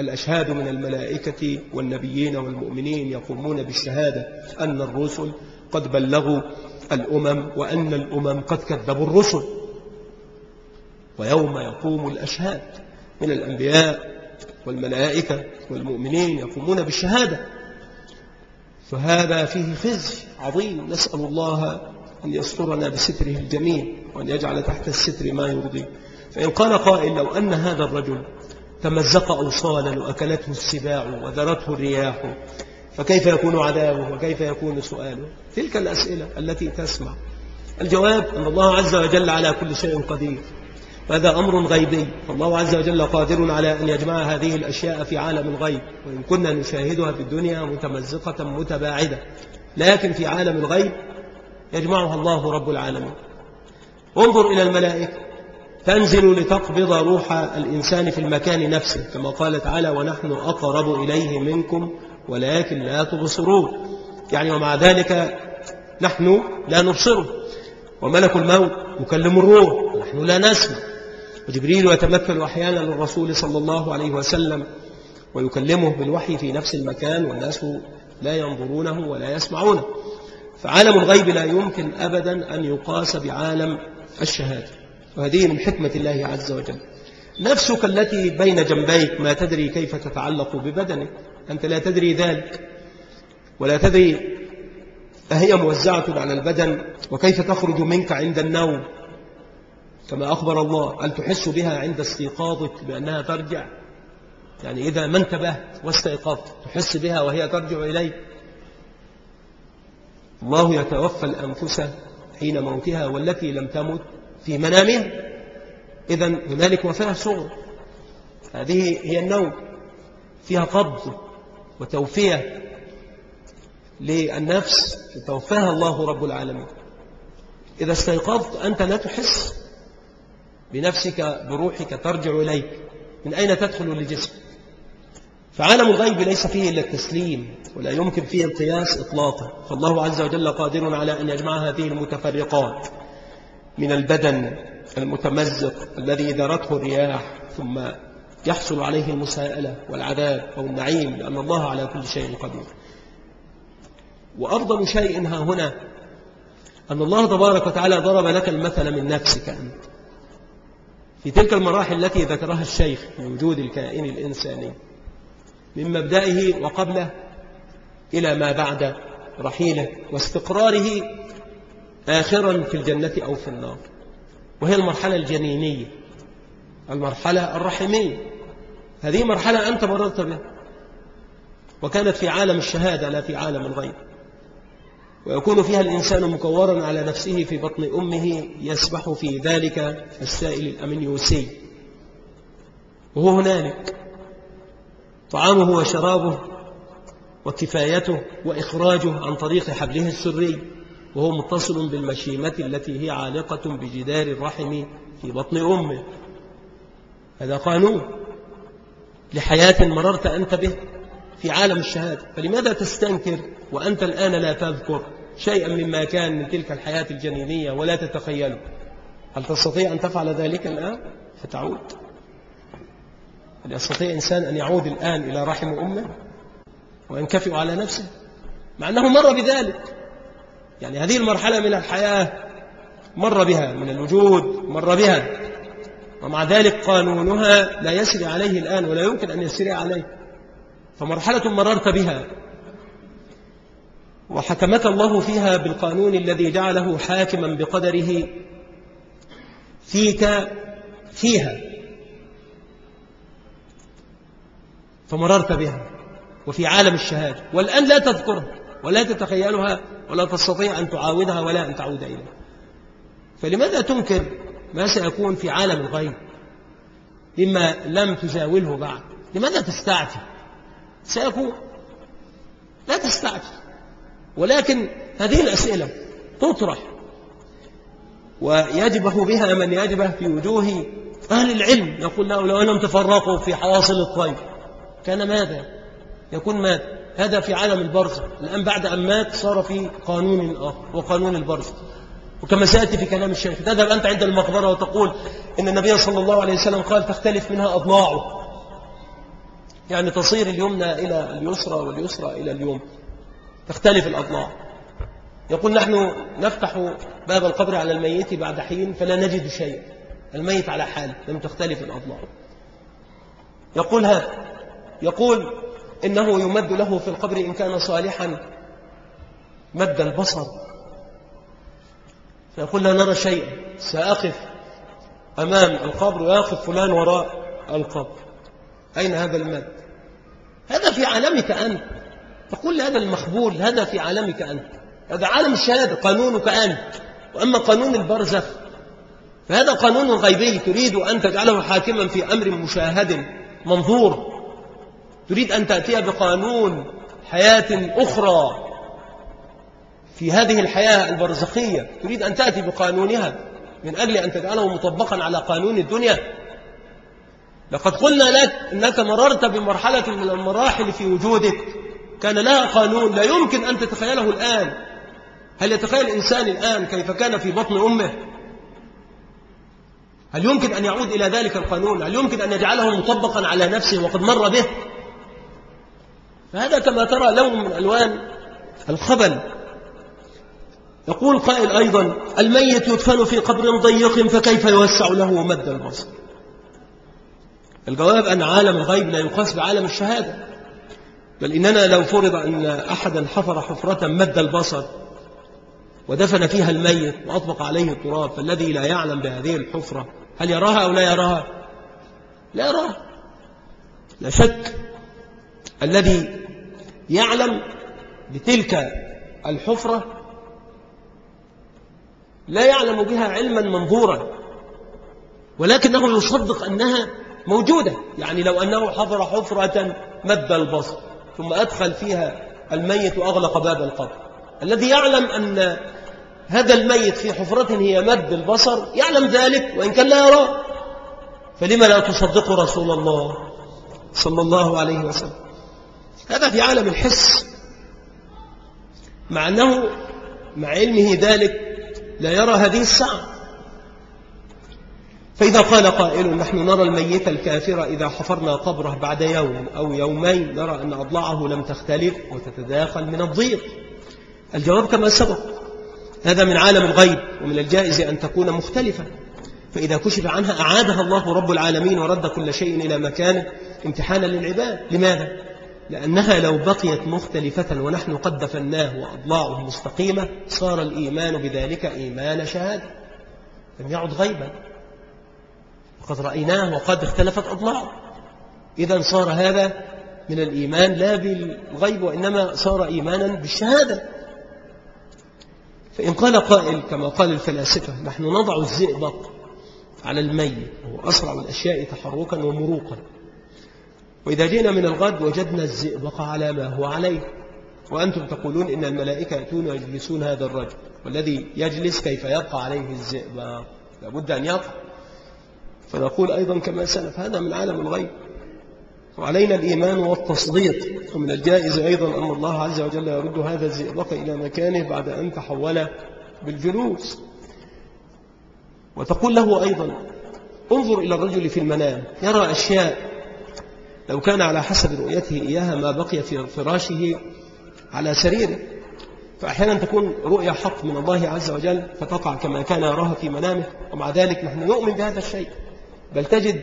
الأشهاد من الملائكة والنبيين والمؤمنين يقومون بالشهادة أن الرسل قد بلغوا الأمم وأن الأمم قد كذبوا الرسل. ويوم يقوم الأشهاد من الأنبياء والملائكة والمؤمنين يقومون بالشهادة. فهذا فيه خزي عظيم. نسأل الله أن يسترنا بستره الجميل وأن يجعل تحت الستر ما يرضي. فإن قال قائل لو أن هذا الرجل تمزق أوصالا وأكلته السباع وذرته الرياح فكيف يكون عذابه وكيف يكون سؤاله؟ تلك الأسئلة التي تسمع. الجواب أن الله عز وجل على كل شيء قدير. هذا أمر غيبي. فالله عز وجل قادر على أن يجمع هذه الأشياء في عالم الغيب. وإن كنا نشاهدها في الدنيا متمزقة متباعدة لكن في عالم الغيب يجمعها الله رب العالمين. انظر إلى الملائكة. تنزل لتقبض روح الإنسان في المكان نفسه كما قال تعالى ونحن أقرب إليه منكم ولكن لا تبصرون. يعني ومع ذلك نحن لا نبصره. وملك الموت يكلم الروح ونحن لا نسمع. وجبريل يتمثل أحيانا للرسول صلى الله عليه وسلم ويكلمه بالوحي في نفس المكان والناس لا ينظرونه ولا يسمعونه. فعالم الغيب لا يمكن أبدا أن يقاس بعالم الشهادة. وهذه من حكمة الله عز وجل. نفسك التي بين جنبيك ما تدري كيف تتعلق ببدنك. أنت لا تدري ذلك ولا تدري أهي موزعة على البدن وكيف تخرج منك عند النوم. كما أخبر الله هل تحس بها عند استيقاظك بأنها ترجع؟ يعني إذا ما انتبهت واستيقظت تحس بها وهي ترجع إليك؟ الله يتوفى الأنفس حين موتها والتي لم تمت في منامها إذا هنالك وفاة صغر هذه هي النوم فيها قبض وتوفية للنفس توفاها الله رب العالمين. إذا استيقظت أنت لا تحس بنفسك بروحك ترجع إليك. من أين تدخل لجسمك فعالم الغيب ليس فيه إلا التسليم ولا يمكن فيه القياس إطلاقا. فالله عز وجل قادر على أن يجمع هذه المتفرقات. من البدن المتمزق الذي دارته الرياح ثم يحصل عليه المساءلة والعذاب أو النعيم لأن الله على كل شيء قدير. وأفضل شيء ها هنا أن الله تبارك وتعالى ضرب لك المثل من نفسك أنت. في تلك المراحل التي ذكرها الشيخ في وجود الكائن الإنساني من مبدئه وقبله إلى ما بعد رحيله واستقراره آخرا في الجنة أو في النار. وهي المرحلة الجنينية المرحلة الرحمية. هذه مرحلة أنت مررت بها. وكانت في عالم الشهادة لا في عالم الغيب. ويكون فيها الإنسان مكورا على نفسه في بطن أمه يسبح في ذلك السائل الأمنيوسي وهو هنالك. طعامه وشرابه وكفايته وإخراجه عن طريق حبله السري. وهو متصل بالمشيمة التي هي عالقة بجدار الرحم في بطن أمه. هذا قانون لحياة مررت أنت به في عالم الشهادة. فلماذا تستنكر وأنت الآن لا تذكر شيئا مما كان من تلك الحياة الجنينية ولا تتخيله؟ هل تستطيع أن تفعل ذلك الآن؟ فتعود. هل يستطيع إنسان أن يعود الآن إلى رحم أمه وينكفئ على نفسه؟ مع أنه مر بذلك. يعني هذه المرحلة من الحياة مر بها من الوجود مر بها. ومع ذلك قانونها لا يسري عليه الآن ولا يمكن أن يسري عليه. فمرحلة مررت بها. وحكمك الله فيها بالقانون الذي جعله حاكما بقدره فيك فيها. فمررت بها. وفي عالم الشهادة. والآن لا تذكرها ولا تتخيلها ولا تستطيع أن تعاودها ولا أن تعود إليها. فلماذا تنكر ما سيكون في عالم الغيب مما لم تزاوله بعد؟ لماذا تستعجل؟ سيكون لا تستعجل. ولكن هذه الأسئلة تطرح ويجبه بها من يجبه في وجوه أهل العلم. يقول له لو أنهم تفرقوا في حواصل الطيب كان ماذا؟ يكون ماذا؟ هذا في عالم البرزخ الآن بعد أن مات صار في قانون آخر وقانون البرزخ وكما سيأتي في كلام الشيخ. تذهب أنت عند المقبرة وتقول إن النبي صلى الله عليه وسلم قال تختلف منها أضلاعه. يعني تصير اليمنى إلى اليسرى واليسرى إلى اليمنى تختلف الأضلاع. يقول نحن نفتح باب القبر على الميت بعد حين فلا نجد شيء. الميت على حال. لم تختلف الأضلاع. يقول هذا يقول إنه يمد له في القبر إن كان صالحا. مد البصر. فيقول لا نرى شيئا. سأقف أمام القبر ويقف فلان وراء القبر. أين هذا المد؟ هذا في عالمك أنت. تقول هذا المخبول هذا في عالمك أنت. هذا عالم الشهادة قانونك أنت. وأما قانون البرزخ فهذا قانون غيبي تريد أن تجعله حاكما في أمر مشاهد منظور. تريد أن تأتي بقانون حياة أخرى في هذه الحياة البرزخية تريد أن تأتي بقانونها من أجل أن تجعله مطبقا على قانون الدنيا. لقد قلنا لك أنك مررت بمرحلة من المراحل في وجودك. كان لها قانون لا يمكن أن تتخيله الآن. هل يتخيل الإنسان الآن كيف كان في بطن أمه؟ هل يمكن أن يعود إلى ذلك القانون؟ هل يمكن أن يجعله مطبقا على نفسه وقد مر به؟ فهذا كما ترى لون من ألوان الخبل. يقول قائل أيضا الميت يدفن في قبر ضيق فكيف يوسع له مد البصر؟ الجواب أن عالم الغيب لا يقاس بعالم الشهادة. بل إننا لو فرض أن أحدا حفر حفرة مد البصر ودفن فيها الميت وأطبق عليه التراب فالذي لا يعلم بهذه الحفرة هل يراها أو لا يراها؟ لا يراها. لا شك الذي يعلم بتلك الحفرة لا يعلم بها علما منظورا ولكنه يصدق أنها موجودة. يعني لو أنه حفر حفرة مد البصر ثم أدخل فيها الميت وأغلق باب القبر. الذي يعلم أن هذا الميت في حفرة هي مد البصر يعلم ذلك وإن كان لا يراه فلما لا تصدق رسول الله صلى الله عليه وسلم؟ هذا في عالم الحس. مع أنه مع علمه ذلك لا يرى هذه الساعة. فإذا قال قائل نحن نرى الميت الكافر إذا حفرنا قبره بعد يوم أو يومين نرى أن أضلاعه لم تختلف وتتداخل من الضيق. الجواب كما سبق هذا من عالم الغيب ومن الجائز أن تكون مختلفة. فإذا كشف عنها أعادها الله رب العالمين ورد كل شيء إلى مكانه امتحانا للعباد. لماذا؟ لأنها لو بقيت مختلفة ونحن قد دفناه وأضلاعه مستقيمة صار الإيمان بذلك إيمان شهادة. لم يعد غيبا. وقد رأيناه وقد اختلفت أضلاعه. إذا صار هذا من الإيمان لا بالغيب وإنما صار إيمانا بالشهادة. فإن قال قائل كما قال الفلاسفة نحن نضع الزئبق على الميت وهو أسرع الأشياء تحركا ومروقا. وإذا جئنا من الغد وجدنا الزئبق على ما هو عليه. وأنتم تقولون إن الملائكة يأتون ويجلسون هذا الرجل والذي يجلس كيف يبقى عليه الزئبق لابد أن يقع فنقول أيضا كما سلف هذا من عالم الغيب. وعلينا الإيمان والتصديق. ومن الجائز أيضا أن الله عز وجل يرد هذا الزئبق إلى مكانه بعد أن تحول بالجلوس. وتقول له أيضا انظر إلى الرجل في المنام يرى أشياء لو كان على حسب رؤيته إياها ما بقي في فراشه على سريره فأحيانا تكون رؤيا حق من الله عز وجل فتقع كما كان يراها في منامه ومع ذلك نحن نؤمن بهذا الشيء. بل تجد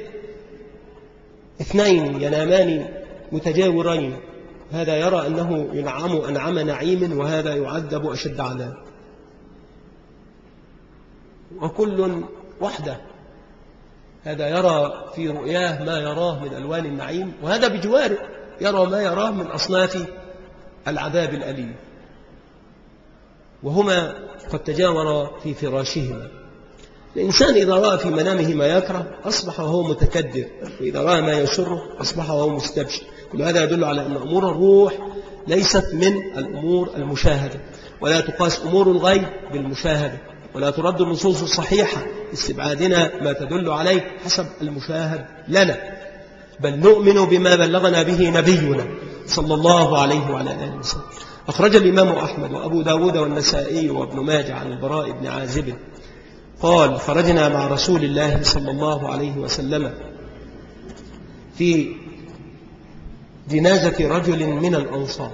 اثنين ينامان متجاورين هذا يرى أنه ينعم أنعم نعيم وهذا يعذب أشد عذاب. وكل وحده هذا يرى في رؤياه ما يراه من ألوان النعيم وهذا بجواره يرى ما يراه من أصناف العذاب الأليم. وهما قد تجاورا في فراشهما. الإنسان إذا رأى في منامه ما يكره أصبح وهو متكدر وإذا رأى ما يسره أصبح وهو مستبشر. كل هذا يدل على أن أمور الروح ليست من الأمور المشاهدة ولا تقاس أمور الغيب بالمشاهدة. ولا ترد النصوص الصحيحة استبعادنا ما تدل عليه حسب المشاهد لنا. بل نؤمن بما بلغنا به نبينا صلى الله عليه وعلى آله وسلم. أخرج الإمام أحمد وأبو داود والنسائي وابن ماجه عن البراء بن عازب. قال خرجنا مع رسول الله صلى الله عليه وسلم في جنازة رجل من الأنصار.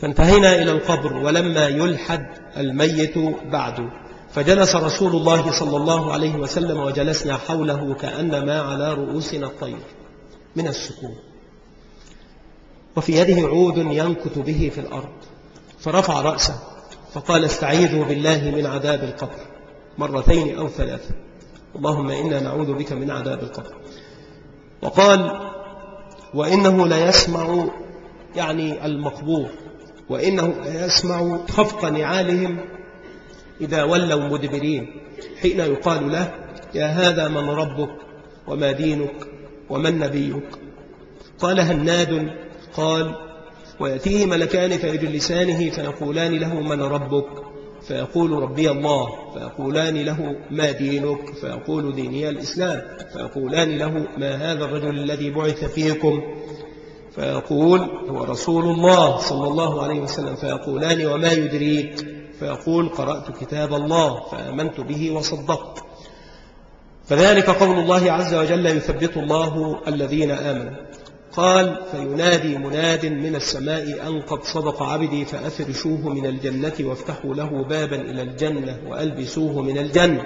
فانتهينا إلى القبر ولما يلحد الميت بعد فجلس رسول الله صلى الله عليه وسلم وجلسنا حوله كأنما على رؤوسنا الطير من السكون. وفي يده عود ينكت به في الأرض. فرفع رأسه فقال استعيذوا بالله من عذاب القبر مرتين أو ثلاثة. اللهم إنا نعوذ بك من عذاب القبر. وقال وإنه لا يسمع يعني المقبور. وإنه لا يسمع خفق نعالهم إذا ولوا مدبرين حين يقال له يا هذا من ربك وما دينك ومن نبيك قال هناد قال ويأتيه ملكان فيجلسانه فيقولان له من ربك؟ فيقول ربي الله فيقولان له ما دينك؟ فيقول ديني الإسلام فيقولان له ما هذا الرجل الذي بعث فيكم؟ فيقول هو رسول الله صلى الله عليه وسلم فيقولان وما يدريك؟ فيقول قرأت كتاب الله فآمنت به وصدقت. فذلك قول الله عز وجل يثبت الله الذين آمنوا. قال فينادي مناد من السماء أن قد صدق عبدي فأفرشوه من الجنة وافتحوا له بابا إلى الجنة وألبسوه من الجنة.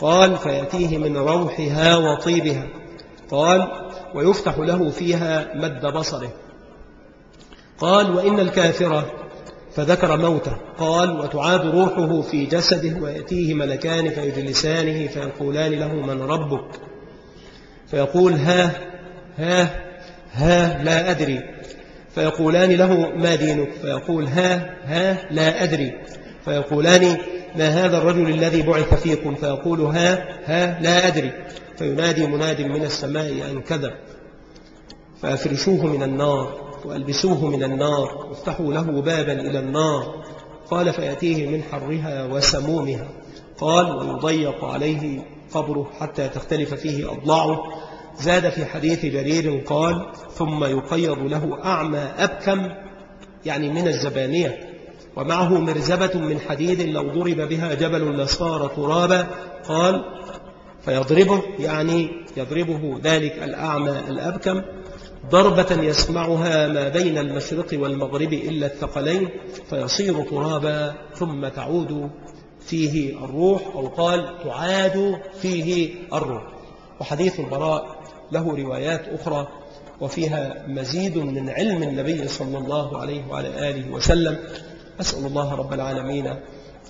قال فيأتيه من روحها وطيبها. قال ويفتح له فيها مد بصره. قال وإن الكافر فذكر موته. قال وتعاد روحه في جسده ويأتيه ملكان فيجلسانه فيقولان له من ربك. فيقول ها ها ها لا أدري. فيقولان له ما دينك؟ فيقول ها ها لا أدري. فيقولان ما هذا الرجل الذي بعث فيكم؟ فيقول ها ها لا أدري. فينادي مناد من السماء أن كذب. فأفرشوه من النار. وألبسوه من النار وافتحوا له بابا إلى النار. قال فيأتيه من حرها وسمومها. قال ويضيق عليه قبره حتى تختلف فيه أضلاعه. زاد في حديث جرير قال ثم يقيض له أعمى أبكم يعني من الزبانية. ومعه مرزبة من حديد لو ضرب بها جبل لصار ترابا. قال فيضربه يعني يضربه ذلك الأعمى الأبكم. ضربة يسمعها ما بين المشرق والمغرب إلا الثقلين فيصير ترابا ثم تعود فيه الروح أو قال تعاد فيه الروح. وحديث البراء له روايات أخرى وفيها مزيد من علم النبي صلى الله عليه وعلى آله وسلم. أسأل الله رب العالمين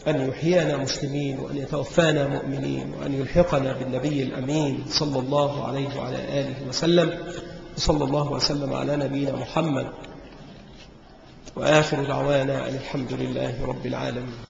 أن يحيينا مسلمين وأن يتوفانا مؤمنين وأن يلحقنا بالنبي الأمين صلى الله عليه وعلى آله وسلم. وصلى الله وسلم على نبينا محمد. وآخر دعوانا أن الحمد لله رب العالمين.